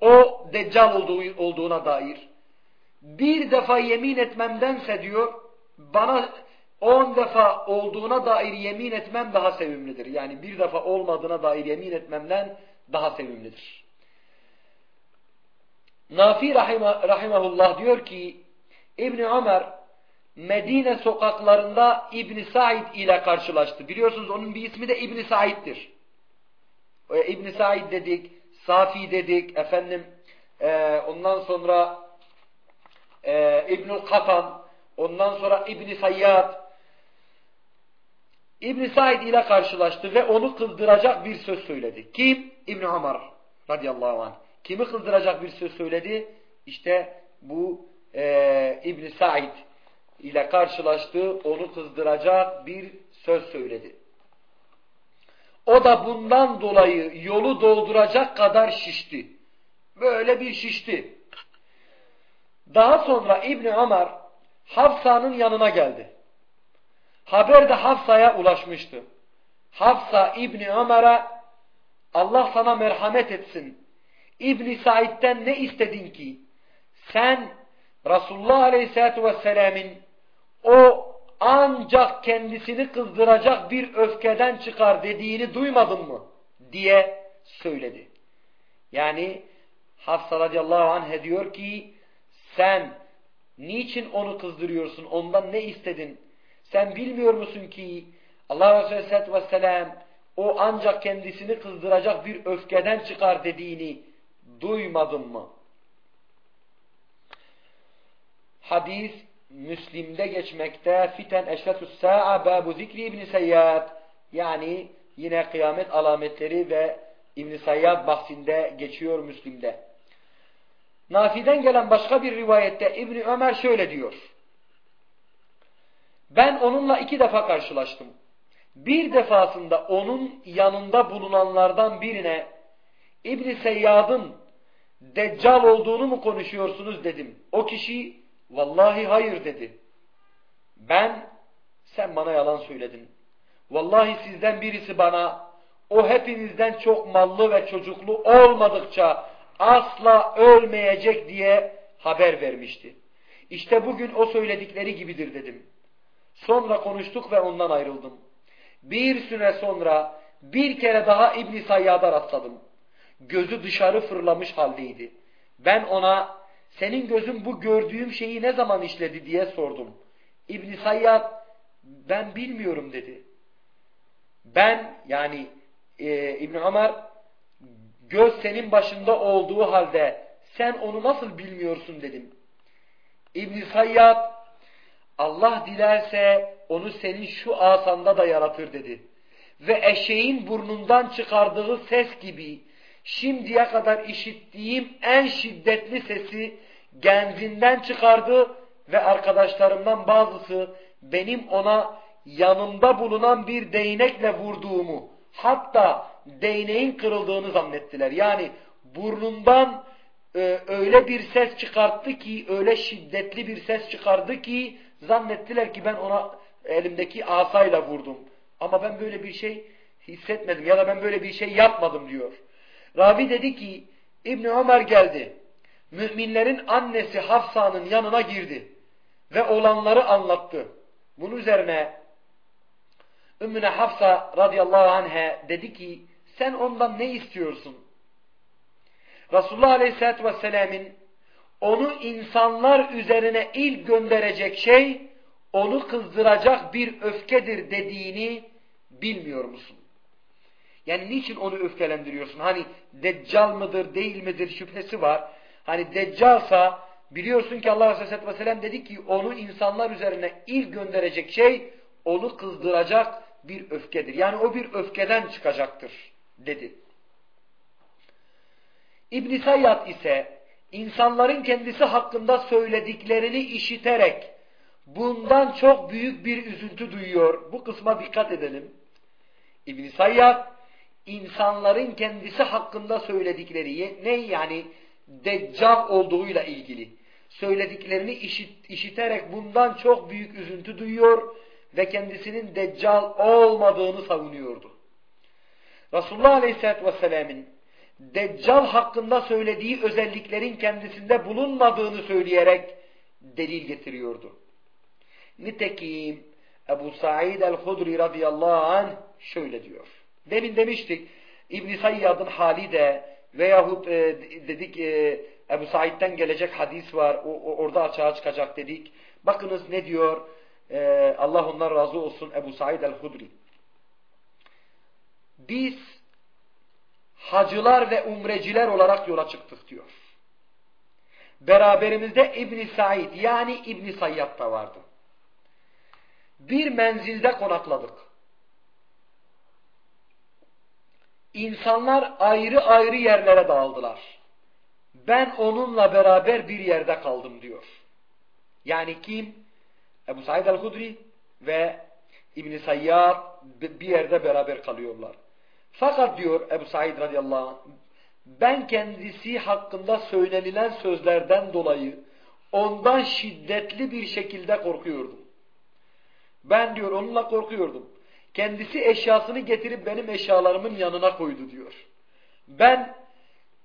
o deccal olduğu, olduğuna dair. Bir defa yemin etmemdense diyor bana on defa olduğuna dair yemin etmem daha sevimlidir. Yani bir defa olmadığına dair yemin etmemden daha sevimlidir. Nafi rahime, rahimahullah diyor ki İbni Ömer Medine sokaklarında İbni Said ile karşılaştı. Biliyorsunuz onun bir ismi de İbni Said'dir. E, İbni Said dedik, Safi dedik, efendim e, ondan sonra e, İbnül Katan, ondan sonra İbni Sayyad. İbni Said ile karşılaştı ve onu kızdıracak bir söz söyledi. Kim? İbni Ömer radıyallahu anh. Kimi kızdıracak bir söz söyledi? İşte bu e, İbni Said ile karşılaştı, onu kızdıracak bir söz söyledi. O da bundan dolayı yolu dolduracak kadar şişti. Böyle bir şişti. Daha sonra İbni Ömer Hafsa'nın yanına geldi. Haber de Hafsa'ya ulaşmıştı. Hafsa İbni Ömer'e Allah sana merhamet etsin. İbni Said'den ne istedin ki? Sen Resulullah Aleyhisselatü Vesselam'ın o ancak kendisini kızdıracak bir öfkeden çıkar dediğini duymadın mı? diye söyledi. Yani Hafsa radıyallahu anh diyor ki sen niçin onu kızdırıyorsun? Ondan ne istedin? Sen bilmiyor musun ki Allah Resulü aleyhissalatü vesselam o ancak kendisini kızdıracak bir öfkeden çıkar dediğini duymadın mı? Hadis Müslim'de geçmekte fiten eşretü's sa'a babu zikri İbn Seyyad yani yine kıyamet alametleri ve İbn Seyyad bahsinde geçiyor Müslim'de. Nafi'den gelen başka bir rivayette İbni Ömer şöyle diyor. Ben onunla iki defa karşılaştım. Bir defasında onun yanında bulunanlardan birine İbni Seyyad'ın deccal olduğunu mu konuşuyorsunuz dedim. O kişi vallahi hayır dedi. Ben sen bana yalan söyledin. Vallahi sizden birisi bana o hepinizden çok mallı ve çocuklu olmadıkça asla ölmeyecek diye haber vermişti. İşte bugün o söyledikleri gibidir dedim. Sonra konuştuk ve ondan ayrıldım. Bir süre sonra bir kere daha İbn Sayyad'a rastladım. Gözü dışarı fırlamış haldeydi. Ben ona senin gözün bu gördüğüm şeyi ne zaman işledi diye sordum. İbn Sayyad ben bilmiyorum dedi. Ben yani e, İbn Ömer göz senin başında olduğu halde sen onu nasıl bilmiyorsun dedim. İbn Sayyad Allah dilerse onu senin şu asanda da yaratır dedi. Ve eşeğin burnundan çıkardığı ses gibi şimdiye kadar işittiğim en şiddetli sesi genzinden çıkardı ve arkadaşlarımdan bazısı benim ona yanımda bulunan bir değnekle vurduğumu hatta değneğin kırıldığını zannettiler. Yani burnundan e, öyle bir ses çıkarttı ki öyle şiddetli bir ses çıkardı ki zannettiler ki ben ona elimdeki asayla vurdum. Ama ben böyle bir şey hissetmedim ya da ben böyle bir şey yapmadım diyor. Ravi dedi ki İbni Ömer geldi. Müminlerin annesi Hafsa'nın yanına girdi ve olanları anlattı. Bunun üzerine Ümmüne Hafsa radıyallahu anh'e dedi ki sen ondan ne istiyorsun? Resulullah aleyhissalatü vesselam'ın onu insanlar üzerine ilk gönderecek şey onu kızdıracak bir öfkedir dediğini bilmiyor musun? Yani niçin onu öfkelendiriyorsun? Hani deccal mıdır değil midir şüphesi var. Hani deccalsa biliyorsun ki Allah Resulü Aleyhisselatü Vesselam dedi ki onu insanlar üzerine ilk gönderecek şey onu kızdıracak bir öfkedir. Yani o bir öfkeden çıkacaktır dedi. İbn Sayyad ise insanların kendisi hakkında söylediklerini işiterek bundan çok büyük bir üzüntü duyuyor. Bu kısma dikkat edelim. İbn Sayyad insanların kendisi hakkında söyledikleri ne yani deccal olduğuyla ilgili söylediklerini işit, işiterek bundan çok büyük üzüntü duyuyor ve kendisinin deccal olmadığını savunuyordu. Resulullah Aleyhisselatü Vesselam'ın deccal hakkında söylediği özelliklerin kendisinde bulunmadığını söyleyerek delil getiriyordu. Nitekim Ebu Sa'id el-Hudri radıyallahu anh şöyle diyor. Demin demiştik İbn Sayyad'ın hali de veyahut e, dedik e, Ebu Said'den gelecek hadis var. O, o, orada açığa çıkacak dedik. Bakınız ne diyor? E, Allah ondan razı olsun Ebu Said el-Hudri. Biz hacılar ve umreciler olarak yola çıktık diyor. Beraberimizde İbn Said yani İbn Sayyad da vardı. Bir menzilde konakladık. İnsanlar ayrı ayrı yerlere dağıldılar. Ben onunla beraber bir yerde kaldım diyor. Yani kim? Ebu Said el-Hudri ve İbn Sayyad bir yerde beraber kalıyorlar. Fakat diyor Ebu Said radıyallahu anh, ben kendisi hakkında söylenilen sözlerden dolayı ondan şiddetli bir şekilde korkuyordum. Ben diyor onunla korkuyordum. Kendisi eşyasını getirip benim eşyalarımın yanına koydu diyor. Ben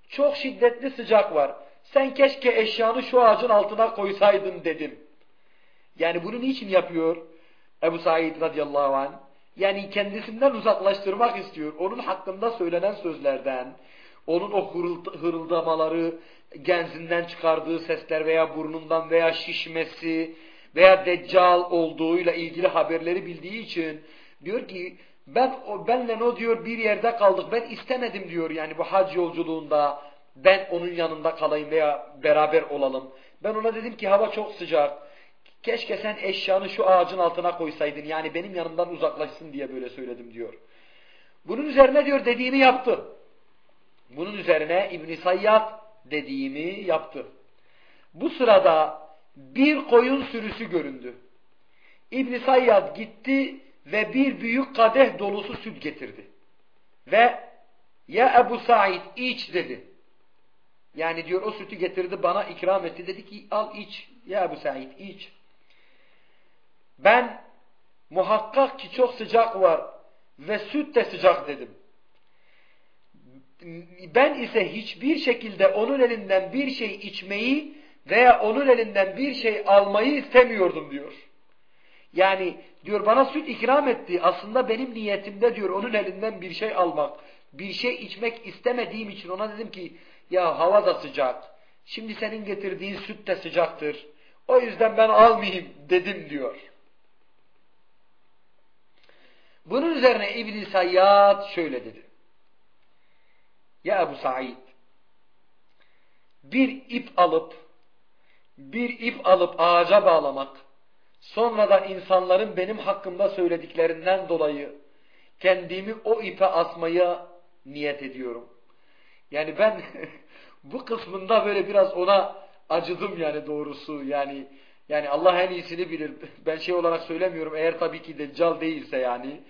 çok şiddetli sıcak var. Sen keşke eşyanı şu ağacın altına koysaydın dedim. Yani bunu niçin yapıyor Ebu Said radıyallahu anh? Yani kendisinden uzaklaştırmak istiyor. Onun hakkında söylenen sözlerden, onun o hırıldamaları, genzinden çıkardığı sesler veya burnundan veya şişmesi veya deccal olduğuyla ilgili haberleri bildiği için diyor ki ben o benle o diyor bir yerde kaldık. Ben istemedim diyor yani bu hac yolculuğunda ben onun yanında kalayım veya beraber olalım. Ben ona dedim ki hava çok sıcak. Keşke sen eşyanı şu ağacın altına koysaydın. Yani benim yanımdan uzaklaşsın diye böyle söyledim diyor. Bunun üzerine diyor dediğimi yaptı. Bunun üzerine İbn Sayyad dediğimi yaptı. Bu sırada bir koyun sürüsü göründü. İbn Sayyad gitti ve bir büyük kadeh dolusu süt getirdi. Ve ya Ebu Said iç dedi. Yani diyor o sütü getirdi bana ikram etti. Dedi ki al iç ya Ebu Said iç. Ben muhakkak ki çok sıcak var ve süt de sıcak dedim. Ben ise hiçbir şekilde onun elinden bir şey içmeyi veya onun elinden bir şey almayı istemiyordum diyor. Yani diyor bana süt ikram etti. Aslında benim niyetimde diyor onun elinden bir şey almak, bir şey içmek istemediğim için ona dedim ki ya hava da sıcak. Şimdi senin getirdiğin süt de sıcaktır. O yüzden ben almayayım dedim diyor. Bunun üzerine İbn Sayyad şöyle dedi. Ya Ebu Said bir ip alıp bir ip alıp ağaca bağlamak sonra da insanların benim hakkımda söylediklerinden dolayı kendimi o ipe asmaya niyet ediyorum. Yani ben bu kısmında böyle biraz ona acıdım yani doğrusu yani yani Allah en iyisini bilir. Ben şey olarak söylemiyorum eğer tabii ki deccal değilse yani.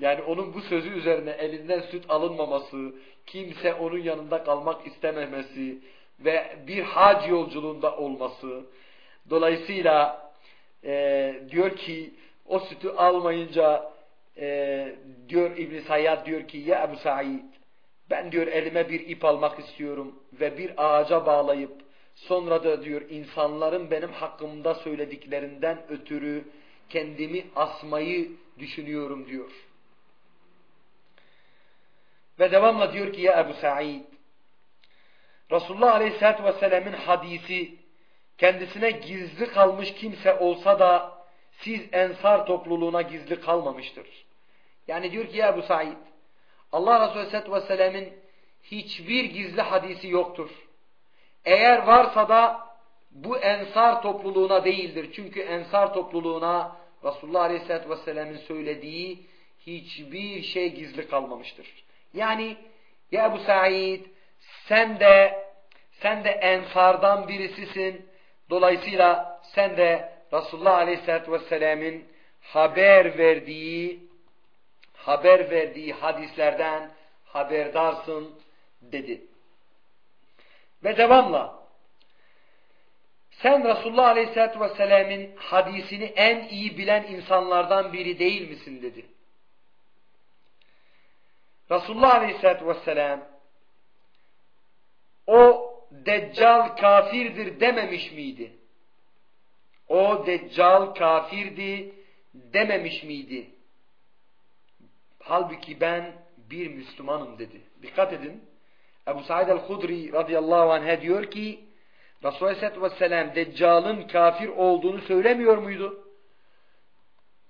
Yani onun bu sözü üzerine elinden süt alınmaması, kimse onun yanında kalmak istememesi ve bir hac yolculuğunda olması. Dolayısıyla e, diyor ki o sütü almayınca e, diyor İbn Sayyad diyor ki ya Ebu Said ben diyor elime bir ip almak istiyorum ve bir ağaca bağlayıp Sonra da diyor insanların benim hakkımda söylediklerinden ötürü kendimi asmayı düşünüyorum diyor. Ve devamla diyor ki ya Ebu Sa'id Resulullah Aleyhisselatü Vesselam'ın hadisi kendisine gizli kalmış kimse olsa da siz ensar topluluğuna gizli kalmamıştır. Yani diyor ki ya Ebu Said Allah Resulü Aleyhisselatü Vesselam'ın hiçbir gizli hadisi yoktur. Eğer varsa da bu ensar topluluğuna değildir. Çünkü ensar topluluğuna Resulullah Aleyhisselatü Vesselam'ın söylediği hiçbir şey gizli kalmamıştır. Yani ya Ebu Said sen de sen de ensardan birisisin. Dolayısıyla sen de Resulullah Aleyhisselatü Vesselam'ın haber verdiği haber verdiği hadislerden haberdarsın dedi. Ve devamla sen Resulullah Aleyhisselatü Vesselam'ın hadisini en iyi bilen insanlardan biri değil misin dedi. Resulullah Aleyhisselatü Vesselam o Deccal kafirdir dememiş miydi? O Deccal kafirdi dememiş miydi? Halbuki ben bir Müslümanım dedi. Dikkat edin. Ebu Said el-Hudri radıyallahu anh diyor ki Resulullah aleyhisselatü vesselam Deccal'ın kafir olduğunu söylemiyor muydu?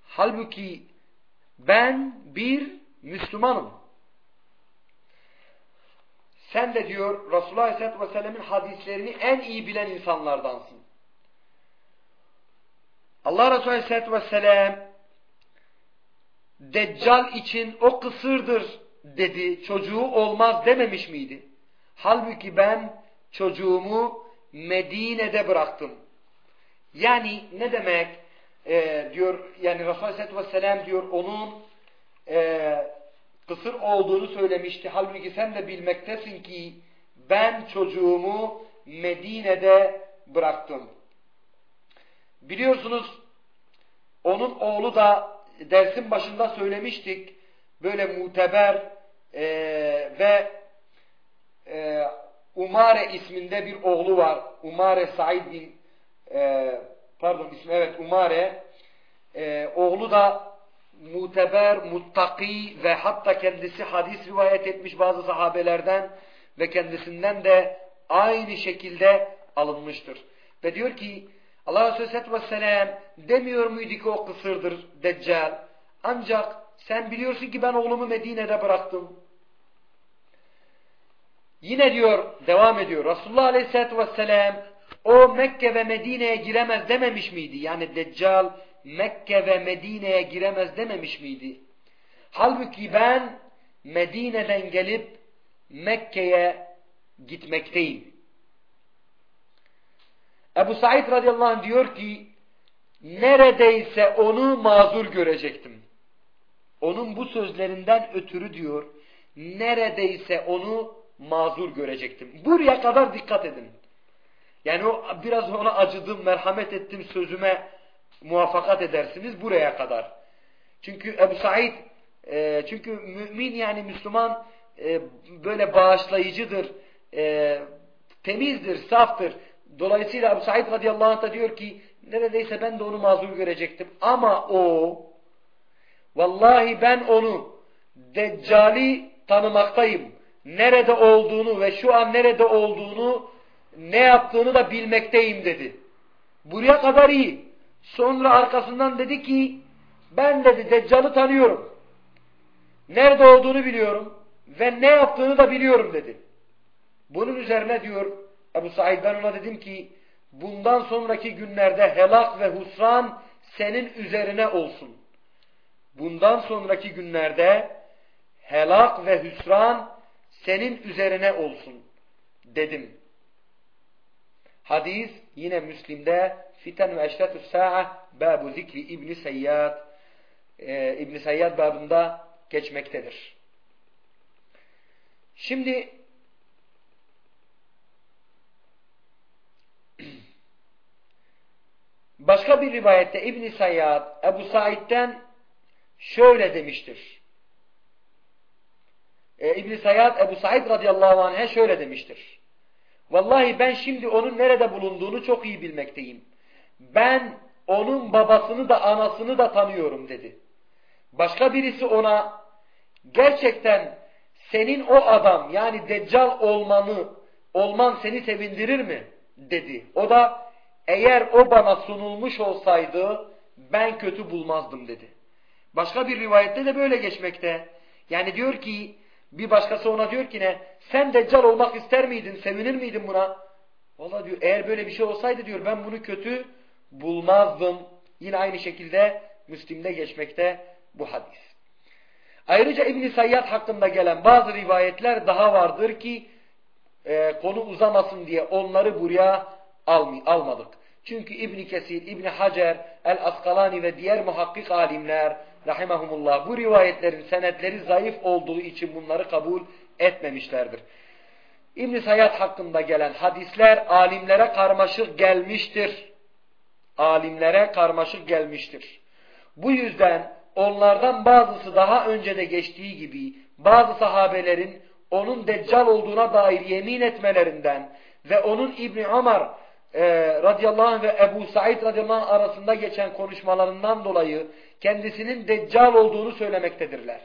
Halbuki ben bir Müslümanım. Sen de diyor Resulullah aleyhisselatü vesselamın hadislerini en iyi bilen insanlardansın. Allah Resulü aleyhisselatü vesselam Deccal için o kısırdır dedi. Çocuğu olmaz dememiş miydi? Halbuki ben çocuğumu Medine'de bıraktım. Yani ne demek e, diyor yani Resulullah Aleyhisselatü Vesselam diyor onun e, kısır olduğunu söylemişti. Halbuki sen de bilmektesin ki ben çocuğumu Medine'de bıraktım. Biliyorsunuz onun oğlu da dersin başında söylemiştik. Böyle muteber e, ve e, Umare isminde bir oğlu var. Umare Said bin e, pardon ismi evet Umare e, oğlu da muteber, muttaki ve hatta kendisi hadis rivayet etmiş bazı sahabelerden ve kendisinden de aynı şekilde alınmıştır. Ve diyor ki Allah Resulü Aleyhisselatü Vesselam demiyor muydu ki o kısırdır Deccal? Ancak sen biliyorsun ki ben oğlumu Medine'de bıraktım. Yine diyor, devam ediyor. Resulullah Aleyhisselatü Vesselam o Mekke ve Medine'ye giremez dememiş miydi? Yani Deccal Mekke ve Medine'ye giremez dememiş miydi? Halbuki ben Medine'den gelip Mekke'ye gitmekteyim. Ebu Said radıyallahu anh diyor ki neredeyse onu mazur görecektim. Onun bu sözlerinden ötürü diyor neredeyse onu mazur görecektim. Buraya kadar dikkat edin. Yani o biraz ona acıdım, merhamet ettim sözüme muvaffakat edersiniz buraya kadar. Çünkü Ebu Said e, çünkü mümin yani Müslüman e, böyle bağışlayıcıdır, e, temizdir, saftır. Dolayısıyla Ebu Said radıyallahu anh da diyor ki neredeyse ben de onu mazur görecektim. Ama o vallahi ben onu Deccali tanımaktayım. Nerede olduğunu ve şu an nerede olduğunu ne yaptığını da bilmekteyim dedi. Buraya kadar iyi. Sonra arkasından dedi ki ben dedi Deccal'ı tanıyorum. Nerede olduğunu biliyorum ve ne yaptığını da biliyorum dedi. Bunun üzerine diyor Ebu Said ben ona dedim ki bundan sonraki günlerde helak ve husran senin üzerine olsun. Bundan sonraki günlerde helak ve hüsran senin üzerine olsun dedim. Hadis yine Müslim'de Fiten ve Eşretü Sa'a Babu Zikri İbni Seyyad e, İbni Seyyad babında geçmektedir. Şimdi başka bir rivayette İbn Sayyad Ebu Said'den şöyle demiştir. Ee, İbn Sayyad Ebu Said radıyallahu anh'e şöyle demiştir. Vallahi ben şimdi onun nerede bulunduğunu çok iyi bilmekteyim. Ben onun babasını da anasını da tanıyorum dedi. Başka birisi ona gerçekten senin o adam yani deccal olmanı olman seni sevindirir mi? dedi. O da eğer o bana sunulmuş olsaydı ben kötü bulmazdım dedi. Başka bir rivayette de böyle geçmekte. Yani diyor ki bir başkası ona diyor ki ne? Sen deccal olmak ister miydin? Sevinir miydin buna? Valla diyor eğer böyle bir şey olsaydı diyor ben bunu kötü bulmazdım. Yine aynı şekilde Müslim'de geçmekte bu hadis. Ayrıca İbn Sayyad hakkında gelen bazı rivayetler daha vardır ki e, konu uzamasın diye onları buraya almadık. Çünkü İbn Kesir, İbn Hacer, El Askalani ve diğer muhakkik alimler rahimahumullah bu rivayetlerin senetleri zayıf olduğu için bunları kabul etmemişlerdir. İbn Sayyad hakkında gelen hadisler alimlere karmaşık gelmiştir. Alimlere karmaşık gelmiştir. Bu yüzden onlardan bazısı daha önce de geçtiği gibi bazı sahabelerin onun deccal olduğuna dair yemin etmelerinden ve onun İbni Ömer e, radıyallahu anh ve Ebu Said radıyallahu anh arasında geçen konuşmalarından dolayı kendisinin deccal olduğunu söylemektedirler.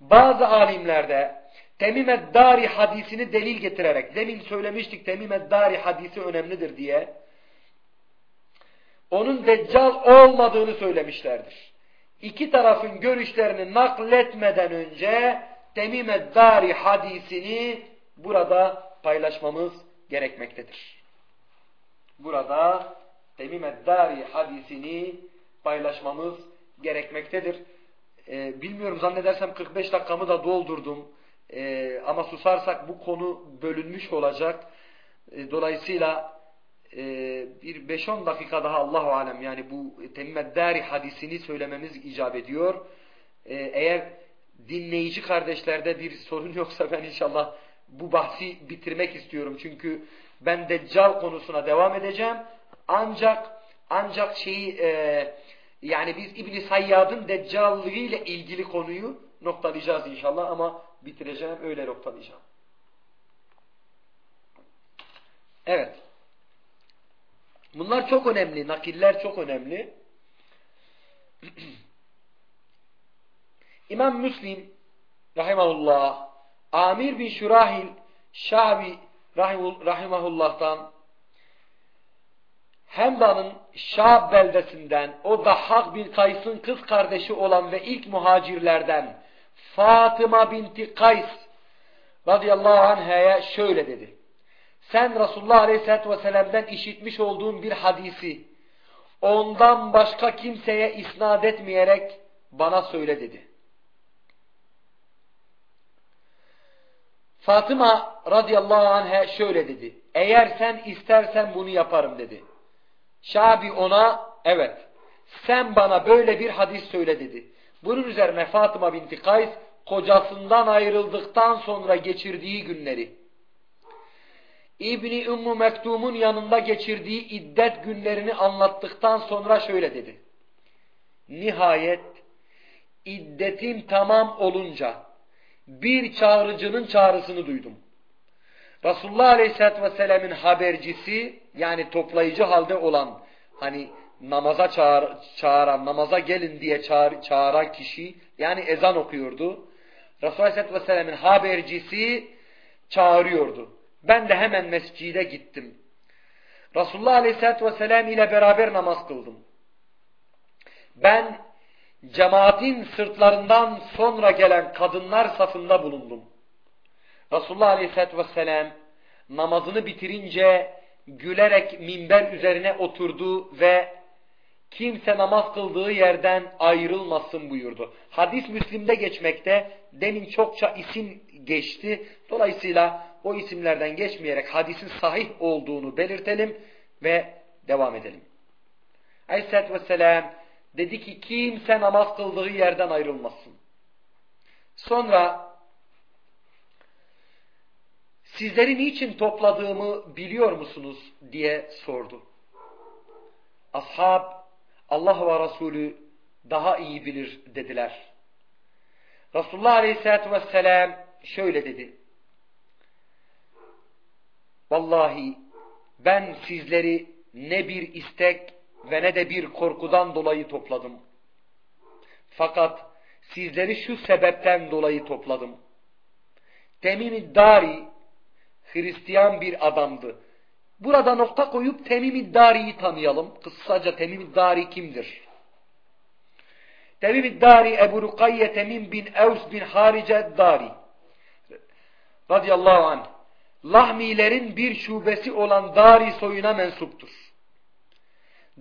Bazı alimlerde Temim Dari hadisini delil getirerek, demin söylemiştik Temim Dari hadisi önemlidir diye, onun deccal olmadığını söylemişlerdir. İki tarafın görüşlerini nakletmeden önce Temim Dari hadisini burada paylaşmamız gerekmektedir. Burada Temim Dari hadisini paylaşmamız gerekmektedir. Ee, bilmiyorum zannedersem 45 dakikamı da doldurdum. Ee, ama susarsak bu konu bölünmüş olacak. Ee, dolayısıyla e, bir 5-10 dakika daha Allahu Alem yani bu Temmeddari hadisini söylememiz icap ediyor. Ee, eğer dinleyici kardeşlerde bir sorun yoksa ben inşallah bu bahsi bitirmek istiyorum. Çünkü ben Deccal konusuna devam edeceğim. Ancak ancak şeyi e, yani biz İbn Sayyad'ın Deccallığı ile ilgili konuyu noktalayacağız inşallah ama bitireceğim öyle noktalayacağım. Evet. Bunlar çok önemli. Nakiller çok önemli. İmam Müslim rahimahullah Amir bin Şurahil Şabi rahimahullah'tan Hemda'nın Şab beldesinden o Dahhak bin Kays'ın kız kardeşi olan ve ilk muhacirlerden Fatıma binti Kays radıyallahu anh'e şöyle dedi. Sen Resulullah aleyhissalatü vesselam'dan işitmiş olduğun bir hadisi ondan başka kimseye isnat etmeyerek bana söyle dedi. Fatıma radıyallahu anh'e şöyle dedi. Eğer sen istersen bunu yaparım dedi. Şabi ona evet sen bana böyle bir hadis söyle dedi. Bunun üzerine Fatıma binti Kays kocasından ayrıldıktan sonra geçirdiği günleri İbni Ümmü Mektum'un yanında geçirdiği iddet günlerini anlattıktan sonra şöyle dedi. Nihayet iddetim tamam olunca bir çağrıcının çağrısını duydum. Resulullah Aleyhisselatü Vesselam'ın habercisi yani toplayıcı halde olan hani namaza çağır, çağıran, namaza gelin diye çağır, çağıran kişi yani ezan okuyordu. Resulullah Aleyhisselatü Vesselam'ın habercisi çağırıyordu. Ben de hemen mescide gittim. Resulullah Aleyhisselatü Vesselam ile beraber namaz kıldım. Ben cemaatin sırtlarından sonra gelen kadınlar safında bulundum. Resulullah Aleyhisselatü Vesselam namazını bitirince gülerek minber üzerine oturdu ve kimse namaz kıldığı yerden ayrılmasın buyurdu. Hadis Müslim'de geçmekte. Demin çokça isim geçti. Dolayısıyla o isimlerden geçmeyerek hadisin sahih olduğunu belirtelim ve devam edelim. Aleyhisselatü Vesselam dedi ki kimse namaz kıldığı yerden ayrılmasın. Sonra sizleri niçin topladığımı biliyor musunuz diye sordu. Ashab Allah ve Resulü daha iyi bilir dediler. Resulullah Aleyhisselatü Vesselam şöyle dedi. Vallahi ben sizleri ne bir istek ve ne de bir korkudan dolayı topladım. Fakat sizleri şu sebepten dolayı topladım. Temim Dari Hristiyan bir adamdı. Burada nokta koyup Temim Dari'yi tanıyalım. Kısaca Temim Dari kimdir? Temim Dari Ebu Rukayye Temim bin Evs bin Harice Dari radıyallahu anh Lahmilerin bir şubesi olan Dari soyuna mensuptur.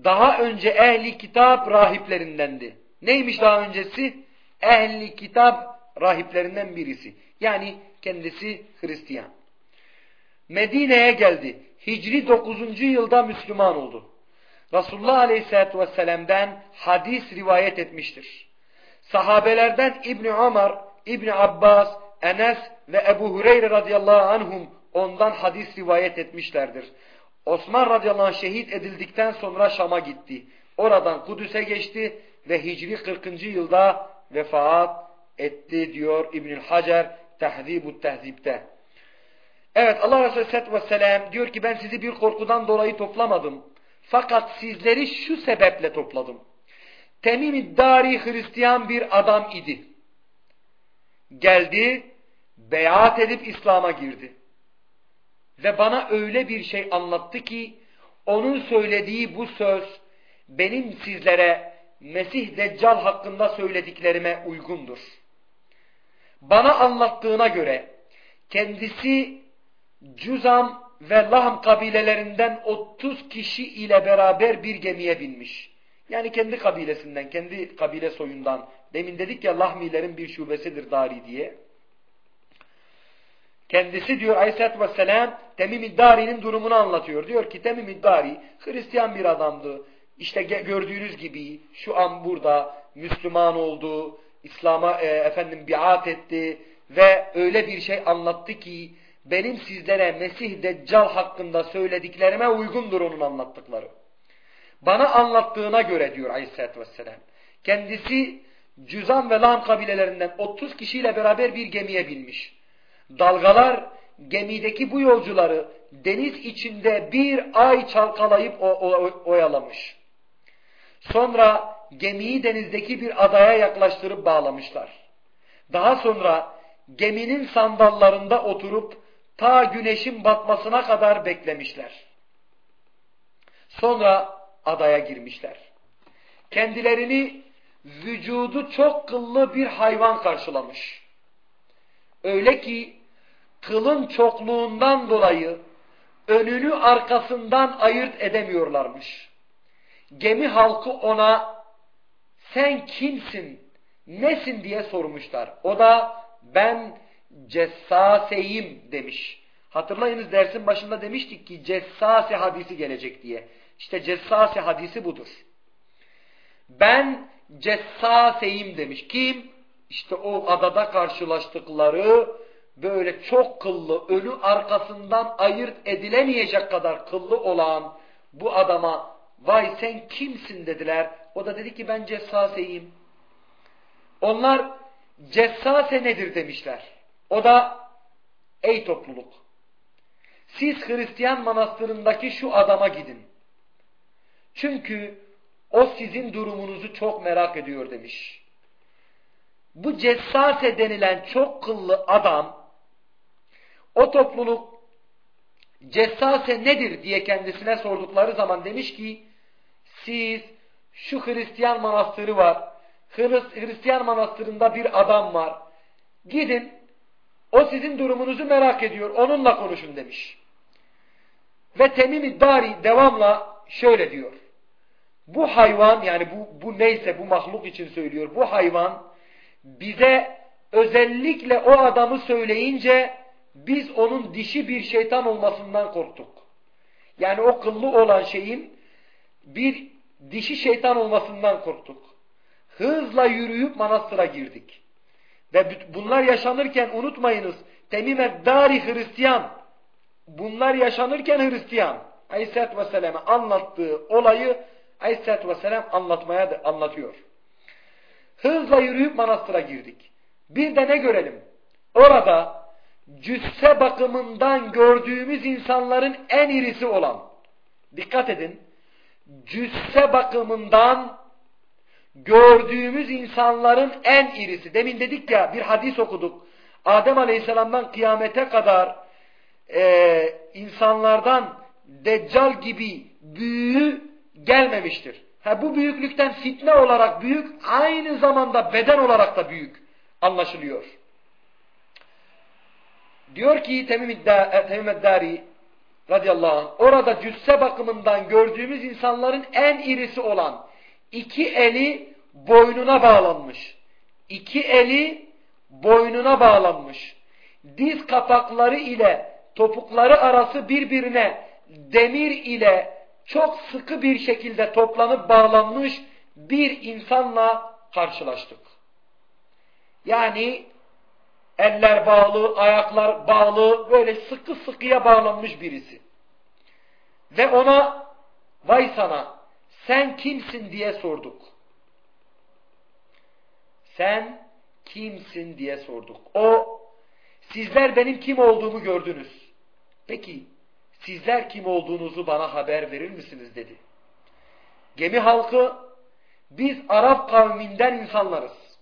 Daha önce ehli kitap rahiplerindendi. Neymiş daha öncesi? Ehli kitap rahiplerinden birisi. Yani kendisi Hristiyan. Medine'ye geldi. Hicri 9. yılda Müslüman oldu. Resulullah Aleyhisselatü Vesselam'dan hadis rivayet etmiştir. Sahabelerden İbni Ömer, İbni Abbas, Enes ve Ebu Hureyre radıyallahu anhum ondan hadis rivayet etmişlerdir. Osman radıyallahu anh şehit edildikten sonra Şam'a gitti. Oradan Kudüs'e geçti ve Hicri 40. yılda vefat etti diyor İbnül Hacer Tehzibut Tehzib'te. Evet Allah Resulü Aleyhisselatü Vesselam diyor ki ben sizi bir korkudan dolayı toplamadım. Fakat sizleri şu sebeple topladım. Temim Dari Hristiyan bir adam idi. Geldi, beyat edip İslam'a girdi. Ve bana öyle bir şey anlattı ki, onun söylediği bu söz, benim sizlere Mesih Deccal hakkında söylediklerime uygundur. Bana anlattığına göre, kendisi Cüzam ve Lahm kabilelerinden 30 kişi ile beraber bir gemiye binmiş. Yani kendi kabilesinden, kendi kabile soyundan. Demin dedik ya Lahmilerin bir şubesidir Dari diye. Kendisi diyor Aleyhisselatü Vesselam Temim-i Dari'nin durumunu anlatıyor. Diyor ki Temim-i Dari Hristiyan bir adamdı. İşte gördüğünüz gibi şu an burada Müslüman oldu, İslam'a e, efendim biat etti ve öyle bir şey anlattı ki benim sizlere Mesih Deccal hakkında söylediklerime uygundur onun anlattıkları. Bana anlattığına göre diyor Aleyhisselatü Vesselam. Kendisi Cüzam ve Lam kabilelerinden 30 kişiyle beraber bir gemiye binmiş. Dalgalar gemideki bu yolcuları deniz içinde bir ay çalkalayıp oyalamış. Sonra gemiyi denizdeki bir adaya yaklaştırıp bağlamışlar. Daha sonra geminin sandallarında oturup ta güneşin batmasına kadar beklemişler. Sonra adaya girmişler. Kendilerini vücudu çok kıllı bir hayvan karşılamış. Öyle ki kılın çokluğundan dolayı önünü arkasından ayırt edemiyorlarmış. Gemi halkı ona sen kimsin, nesin diye sormuşlar. O da ben cessaseyim demiş. Hatırlayınız dersin başında demiştik ki cessase hadisi gelecek diye. İşte cessase hadisi budur. Ben cessaseyim demiş. Kim? İşte o adada karşılaştıkları böyle çok kıllı, ölü arkasından ayırt edilemeyecek kadar kıllı olan bu adama vay sen kimsin dediler. O da dedi ki ben cessaseyim. Onlar cessase nedir demişler. O da ey topluluk siz Hristiyan manastırındaki şu adama gidin. Çünkü o sizin durumunuzu çok merak ediyor demiş. Bu cessase denilen çok kıllı adam o topluluk cessase nedir diye kendisine sordukları zaman demiş ki siz şu Hristiyan manastırı var. Hristiyan manastırında bir adam var. Gidin o sizin durumunuzu merak ediyor. Onunla konuşun demiş. Ve Temim-i Dari devamla şöyle diyor. Bu hayvan yani bu, bu neyse bu mahluk için söylüyor. Bu hayvan bize özellikle o adamı söyleyince biz onun dişi bir şeytan olmasından korktuk. Yani o kıllı olan şeyin bir dişi şeytan olmasından korktuk. Hızla yürüyüp manastıra girdik. Ve bunlar yaşanırken unutmayınız Temime Dari Hristiyan bunlar yaşanırken Hristiyan Aleyhisselatü Vesselam'a anlattığı olayı Aleyhisselatü Vesselam anlatmaya da anlatıyor. Hızla yürüyüp manastıra girdik. Bir de ne görelim? Orada cüsse bakımından gördüğümüz insanların en irisi olan, dikkat edin, cüsse bakımından gördüğümüz insanların en irisi. Demin dedik ya bir hadis okuduk. Adem Aleyhisselam'dan kıyamete kadar e, insanlardan deccal gibi büyüğü gelmemiştir. Ha, bu büyüklükten fitne olarak büyük, aynı zamanda beden olarak da büyük anlaşılıyor. Diyor ki Temim Eddari radıyallahu anh, orada cüsse bakımından gördüğümüz insanların en irisi olan iki eli boynuna bağlanmış. İki eli boynuna bağlanmış. Diz kapakları ile topukları arası birbirine demir ile çok sıkı bir şekilde toplanıp bağlanmış bir insanla karşılaştık. Yani eller bağlı, ayaklar bağlı, böyle sıkı sıkıya bağlanmış birisi. Ve ona vay sana sen kimsin diye sorduk. Sen kimsin diye sorduk. O sizler benim kim olduğumu gördünüz. Peki sizler kim olduğunuzu bana haber verir misiniz dedi. Gemi halkı biz Arap kavminden insanlarız.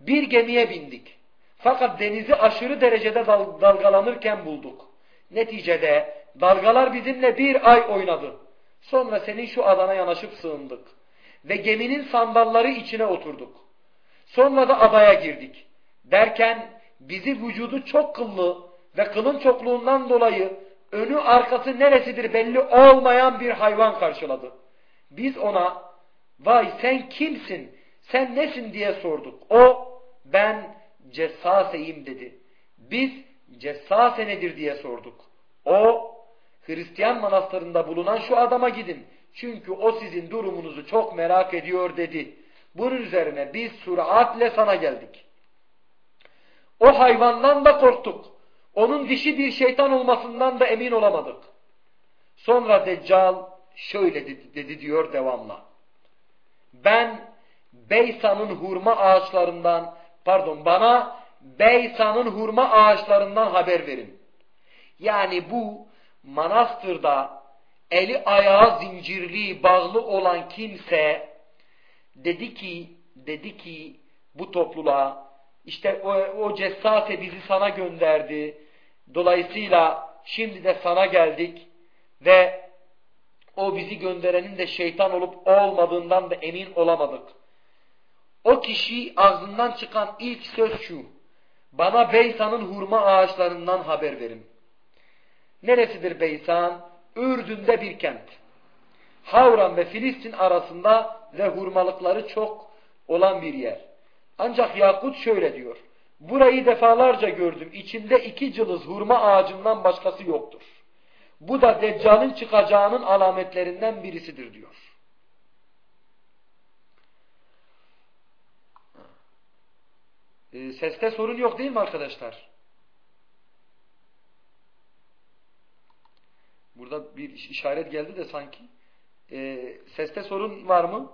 Bir gemiye bindik. Fakat denizi aşırı derecede dal dalgalanırken bulduk. Neticede dalgalar bizimle bir ay oynadı. Sonra senin şu adana yanaşıp sığındık. Ve geminin sandalları içine oturduk. Sonra da adaya girdik. Derken bizi vücudu çok kıllı ve kılın çokluğundan dolayı önü arkası neresidir belli olmayan bir hayvan karşıladı. Biz ona vay sen kimsin, sen nesin diye sorduk. O ben cessaseyim dedi. Biz cessase nedir diye sorduk. O Hristiyan manastırında bulunan şu adama gidin. Çünkü o sizin durumunuzu çok merak ediyor dedi. Bunun üzerine biz süratle sana geldik. O hayvandan da korktuk. Onun dişi bir şeytan olmasından da emin olamadık. Sonra Deccal şöyle dedi, dedi diyor devamla. Ben Beysa'nın hurma ağaçlarından, pardon bana Beysa'nın hurma ağaçlarından haber verin. Yani bu manastırda eli ayağı zincirli bağlı olan kimse dedi ki dedi ki bu topluluğa işte o, o cessase bizi sana gönderdi. Dolayısıyla şimdi de sana geldik ve o bizi gönderenin de şeytan olup olmadığından da emin olamadık. O kişi ağzından çıkan ilk söz şu. Bana Beysan'ın hurma ağaçlarından haber verin. Neresidir Beysan? Ürdün'de bir kent. Havran ve Filistin arasında ve hurmalıkları çok olan bir yer. Ancak Yakut şöyle diyor. Burayı defalarca gördüm. İçinde iki cılız hurma ağacından başkası yoktur. Bu da Deccal'ın çıkacağının alametlerinden birisidir diyor. E, seste sorun yok değil mi arkadaşlar? Burada bir işaret geldi de sanki. E, seste sorun var mı?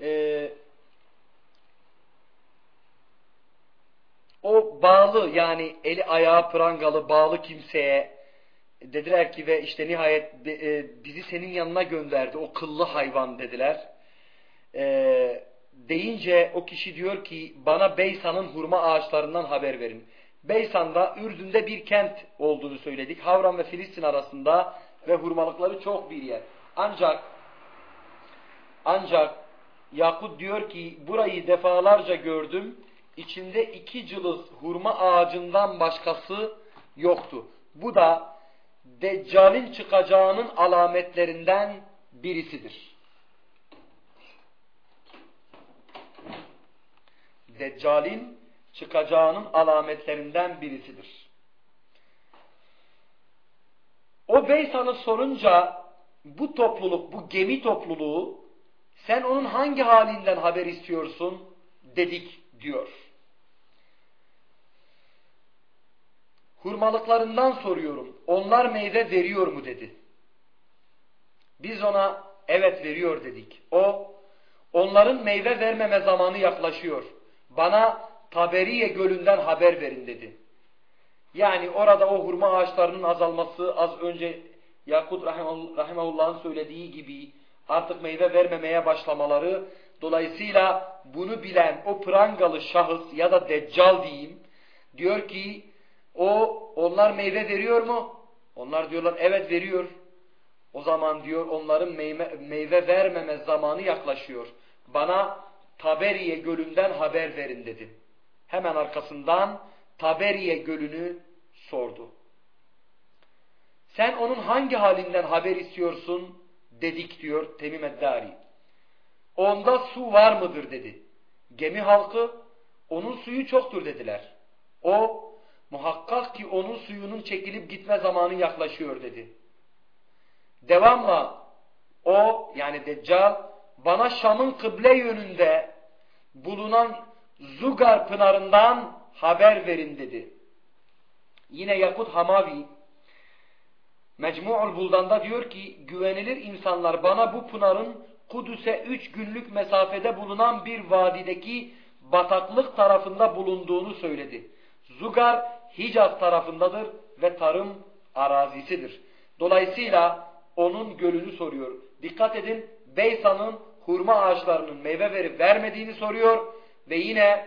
Ee, o bağlı yani eli ayağı prangalı bağlı kimseye dediler ki ve işte nihayet e, bizi senin yanına gönderdi o kıllı hayvan dediler. E, deyince o kişi diyor ki bana Beysan'ın hurma ağaçlarından haber verin. Beysan'da Ürdün'de bir kent olduğunu söyledik. Havran ve Filistin arasında ve hurmalıkları çok bir yer. Ancak ancak Yakut diyor ki burayı defalarca gördüm. İçinde iki cılız hurma ağacından başkası yoktu. Bu da Deccal'in çıkacağının alametlerinden birisidir. Deccal'in çıkacağının alametlerinden birisidir. O Beysan'ı sorunca bu topluluk, bu gemi topluluğu sen onun hangi halinden haber istiyorsun dedik diyor. Hurmalıklarından soruyorum. Onlar meyve veriyor mu dedi. Biz ona evet veriyor dedik. O onların meyve vermeme zamanı yaklaşıyor. Bana Taberiye gölünden haber verin dedi. Yani orada o hurma ağaçlarının azalması az önce Yakut Rahimahullah'ın söylediği gibi artık meyve vermemeye başlamaları dolayısıyla bunu bilen o prangalı şahıs ya da deccal diyeyim diyor ki o onlar meyve veriyor mu? Onlar diyorlar evet veriyor. O zaman diyor onların meyve, meyve vermeme zamanı yaklaşıyor. Bana Taberiye gölünden haber verin dedi. Hemen arkasından Taberiye gölünü sordu. Sen onun hangi halinden haber istiyorsun? Dedik diyor Temim Eddari. Onda su var mıdır dedi. Gemi halkı onun suyu çoktur dediler. O muhakkak ki onun suyunun çekilip gitme zamanı yaklaşıyor dedi. Devamla o yani Deccal bana Şam'ın kıble yönünde bulunan Zugar pınarından haber verin dedi. Yine Yakut Hamavi Mecmu'ul Buldan'da diyor ki güvenilir insanlar bana bu pınarın Kudüs'e üç günlük mesafede bulunan bir vadideki bataklık tarafında bulunduğunu söyledi. Zugar Hicaz tarafındadır ve tarım arazisidir. Dolayısıyla onun gölünü soruyor. Dikkat edin Beysa'nın hurma ağaçlarının meyve verip vermediğini soruyor ve yine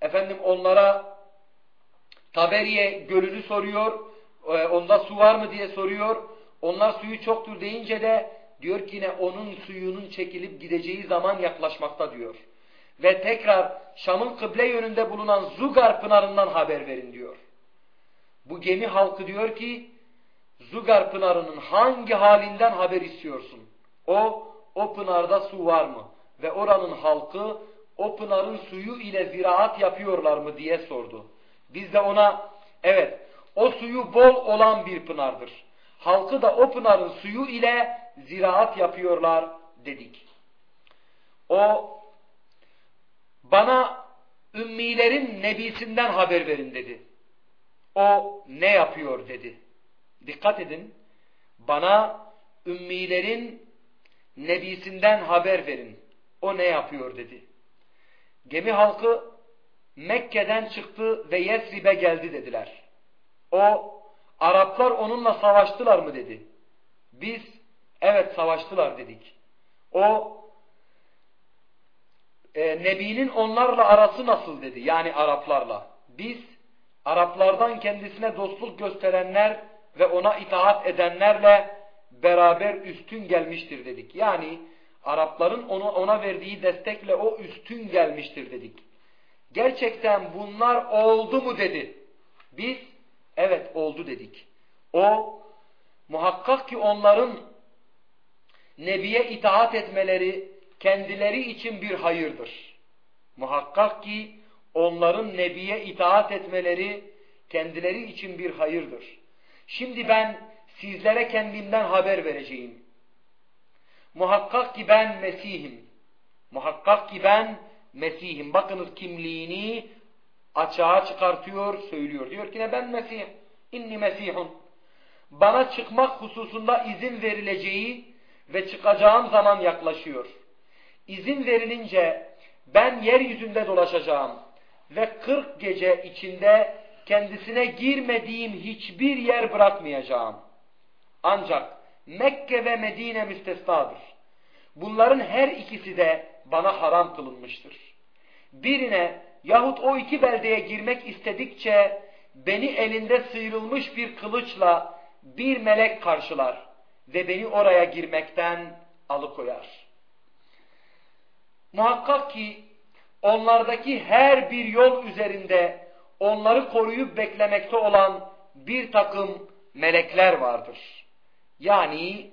efendim onlara Taberiye gölünü soruyor. E, onda su var mı diye soruyor. Onlar suyu çoktur deyince de diyor ki yine onun suyunun çekilip gideceği zaman yaklaşmakta diyor. Ve tekrar Şam'ın kıble yönünde bulunan Zugar pınarından haber verin diyor. Bu gemi halkı diyor ki Zugar pınarının hangi halinden haber istiyorsun? O, o pınarda su var mı? Ve oranın halkı o pınarın suyu ile ziraat yapıyorlar mı diye sordu. Biz de ona evet o suyu bol olan bir pınardır. Halkı da o pınarın suyu ile ziraat yapıyorlar dedik. O bana ümmilerin nebisinden haber verin dedi. O ne yapıyor dedi. Dikkat edin. Bana ümmilerin nebisinden haber verin. O ne yapıyor dedi. Gemi halkı Mekke'den çıktı ve Yesrib'e geldi dediler. O Araplar onunla savaştılar mı dedi. Biz evet savaştılar dedik. O e, Nebi'nin onlarla arası nasıl dedi. Yani Araplarla. Biz Araplardan kendisine dostluk gösterenler ve ona itaat edenlerle beraber üstün gelmiştir dedik. Yani Arapların ona, ona verdiği destekle o üstün gelmiştir dedik. Gerçekten bunlar oldu mu dedi. Biz evet oldu dedik. O muhakkak ki onların Nebi'ye itaat etmeleri kendileri için bir hayırdır. Muhakkak ki onların Nebi'ye itaat etmeleri kendileri için bir hayırdır. Şimdi ben sizlere kendimden haber vereceğim. Muhakkak ki ben Mesih'im. Muhakkak ki ben Mesih'im. Bakınız kimliğini açığa çıkartıyor, söylüyor. Diyor ki ne ben Mesih'im. İnni Mesihun. Bana çıkmak hususunda izin verileceği ve çıkacağım zaman yaklaşıyor. İzin verilince ben yeryüzünde dolaşacağım ve kırk gece içinde kendisine girmediğim hiçbir yer bırakmayacağım. Ancak Mekke ve Medine müstesnadır. Bunların her ikisi de bana haram kılınmıştır. Birine yahut o iki beldeye girmek istedikçe beni elinde sıyrılmış bir kılıçla bir melek karşılar ve beni oraya girmekten alıkoyar. Muhakkak ki onlardaki her bir yol üzerinde onları koruyup beklemekte olan bir takım melekler vardır. Yani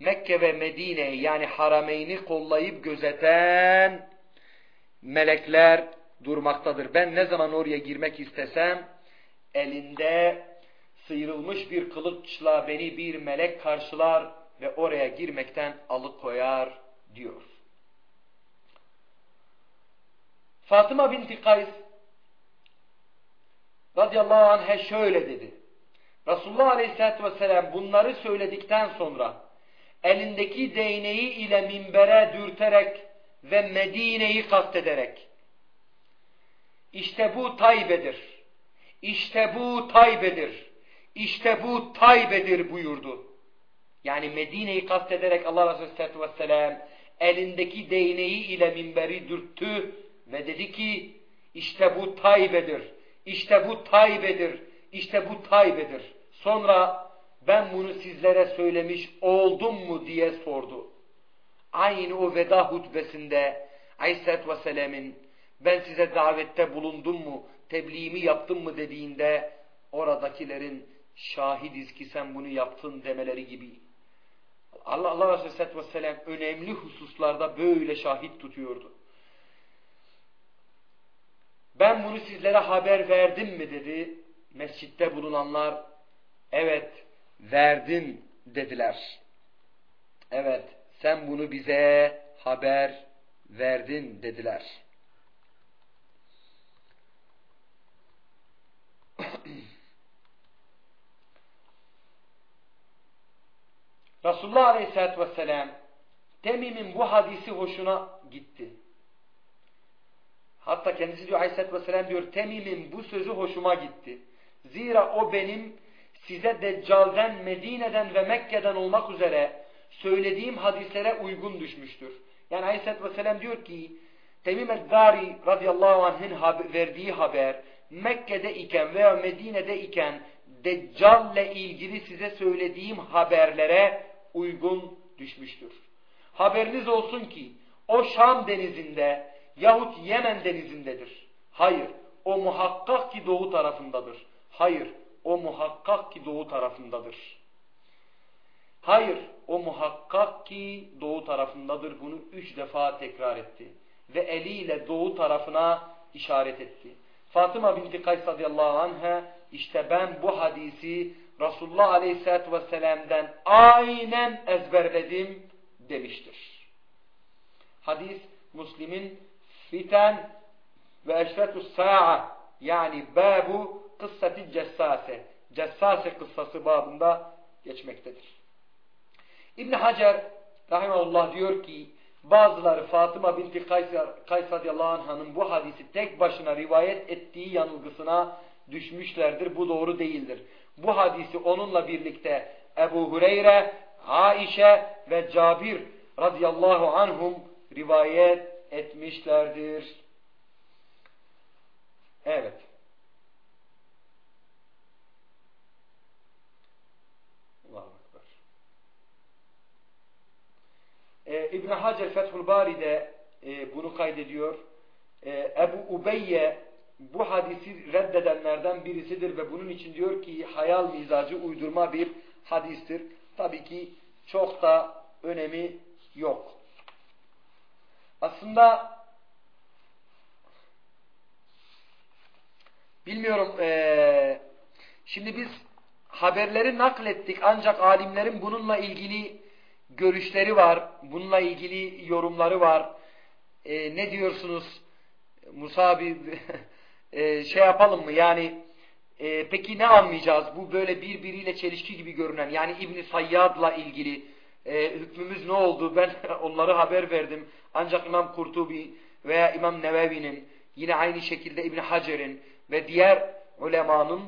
Mekke ve Medine yani harameyni kollayıp gözeten melekler durmaktadır. Ben ne zaman oraya girmek istesem elinde sıyrılmış bir kılıçla beni bir melek karşılar ve oraya girmekten alıkoyar diyor. Fatıma binti Kays radıyallahu anh'e şöyle dedi. Resulullah aleyhissalatü vesselam bunları söyledikten sonra elindeki değneği ile minbere dürterek ve Medine'yi kastederek işte bu Taybe'dir. İşte bu Taybe'dir. İşte bu Taybe'dir buyurdu. Yani Medine'yi kastederek Allah Resulü Aleyhisselatü Vesselam elindeki değneği ile minberi dürttü ve dedi ki işte bu Taybe'dir. İşte bu Taybe'dir. İşte bu Taybe'dir. Sonra ben bunu sizlere söylemiş oldum mu diye sordu. Aynı o veda hutbesinde Aleyhisselatü Vesselam'ın ben size davette bulundum mu, tebliğimi yaptım mı dediğinde oradakilerin şahidiz ki sen bunu yaptın demeleri gibi. Allah, Allah Resulü Aleyhisselatü Vesselam önemli hususlarda böyle şahit tutuyordu. Ben bunu sizlere haber verdim mi dedi. Mescitte bulunanlar evet verdin dediler. Evet sen bunu bize haber verdin dediler. Resulullah Aleyhisselatü Vesselam Temim'in bu hadisi hoşuna gitti. Hatta kendisi diyor Aleyhisselatü Vesselam diyor Temim'in bu sözü hoşuma gitti. Zira o benim size Deccal'den, Medine'den ve Mekke'den olmak üzere söylediğim hadislere uygun düşmüştür. Yani Aleyhisselatü Vesselam diyor ki Temim el-Dari radıyallahu anh'ın verdiği haber Mekke'de iken veya Medine'de iken Deccal ile ilgili size söylediğim haberlere uygun düşmüştür. Haberiniz olsun ki o Şam denizinde yahut Yemen denizindedir. Hayır, o muhakkak ki doğu tarafındadır. Hayır, o muhakkak ki doğu tarafındadır. Hayır, o muhakkak ki doğu tarafındadır. Bunu üç defa tekrar etti. Ve eliyle doğu tarafına işaret etti. Fatıma binti Kays radıyallahu anh'a işte ben bu hadisi Resulullah aleyhissalatü vesselam'dan aynen ezberledim demiştir. Hadis Müslim'in fiten ve eşretus sa'a yani babu kıssati cessase cessase kıssası babında geçmektedir. İbn Hacer rahimahullah diyor ki bazıları Fatıma binti Kays, radıyallahu anh'ın bu hadisi tek başına rivayet ettiği yanılgısına düşmüşlerdir. Bu doğru değildir. Bu hadisi onunla birlikte Ebu Hureyre, Aişe ve Cabir radıyallahu anhum rivayet etmişlerdir. Evet. Ee, İbn Hacer Fethül Bari'de e, bunu kaydediyor. E, Ebu Ubeyye bu hadisi reddedenlerden birisidir ve bunun için diyor ki hayal mizacı uydurma bir hadistir. Tabii ki çok da önemi yok. Aslında bilmiyorum ee, şimdi biz haberleri naklettik ancak alimlerin bununla ilgili görüşleri var. Bununla ilgili yorumları var. E, ne diyorsunuz? Musa abi e, şey yapalım mı? Yani e, peki ne anlayacağız? Bu böyle birbiriyle çelişki gibi görünen yani İbn Sayyad'la ilgili e, hükmümüz ne oldu? Ben onları haber verdim. Ancak İmam Kurtubi veya İmam Nevevi'nin yine aynı şekilde İbn Hacer'in ve diğer ulemanın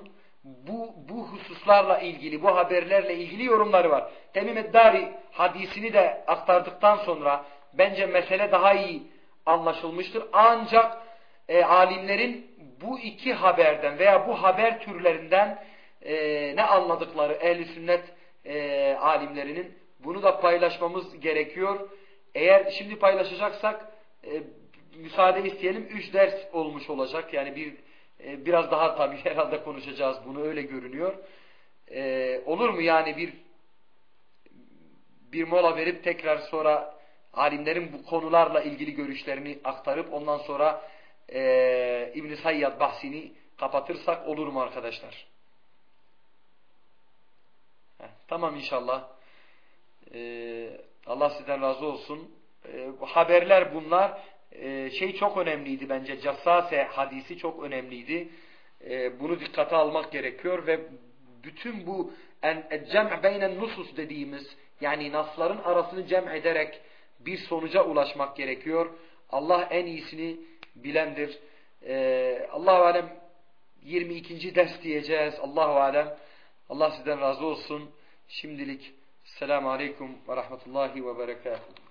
bu, bu hususlarla ilgili, bu haberlerle ilgili yorumları var. Temim Eddari hadisini de aktardıktan sonra bence mesele daha iyi anlaşılmıştır. Ancak e, alimlerin bu iki haberden veya bu haber türlerinden e, ne anladıkları ehli sünnet e, alimlerinin bunu da paylaşmamız gerekiyor. Eğer şimdi paylaşacaksak e, müsaade isteyelim. Üç ders olmuş olacak. Yani bir e, biraz daha tabii herhalde konuşacağız. Bunu öyle görünüyor. E, olur mu yani bir bir mola verip tekrar sonra alimlerin bu konularla ilgili görüşlerini aktarıp ondan sonra e, İbn-i Sayyad bahsini kapatırsak olur mu arkadaşlar? Heh, tamam inşallah. Ee, Allah sizden razı olsun. Ee, haberler bunlar. Ee, şey çok önemliydi bence. Cassase hadisi çok önemliydi. Ee, bunu dikkate almak gerekiyor ve bütün bu cem beynen nusus dediğimiz yani nasların arasını cem ederek bir sonuca ulaşmak gerekiyor. Allah en iyisini bilendir. Ee, Allahu alem 22. ders diyeceğiz. Allahu alem. Allah sizden razı olsun. Şimdilik selamun aleyküm ve rahmetullahi ve berekatuhu.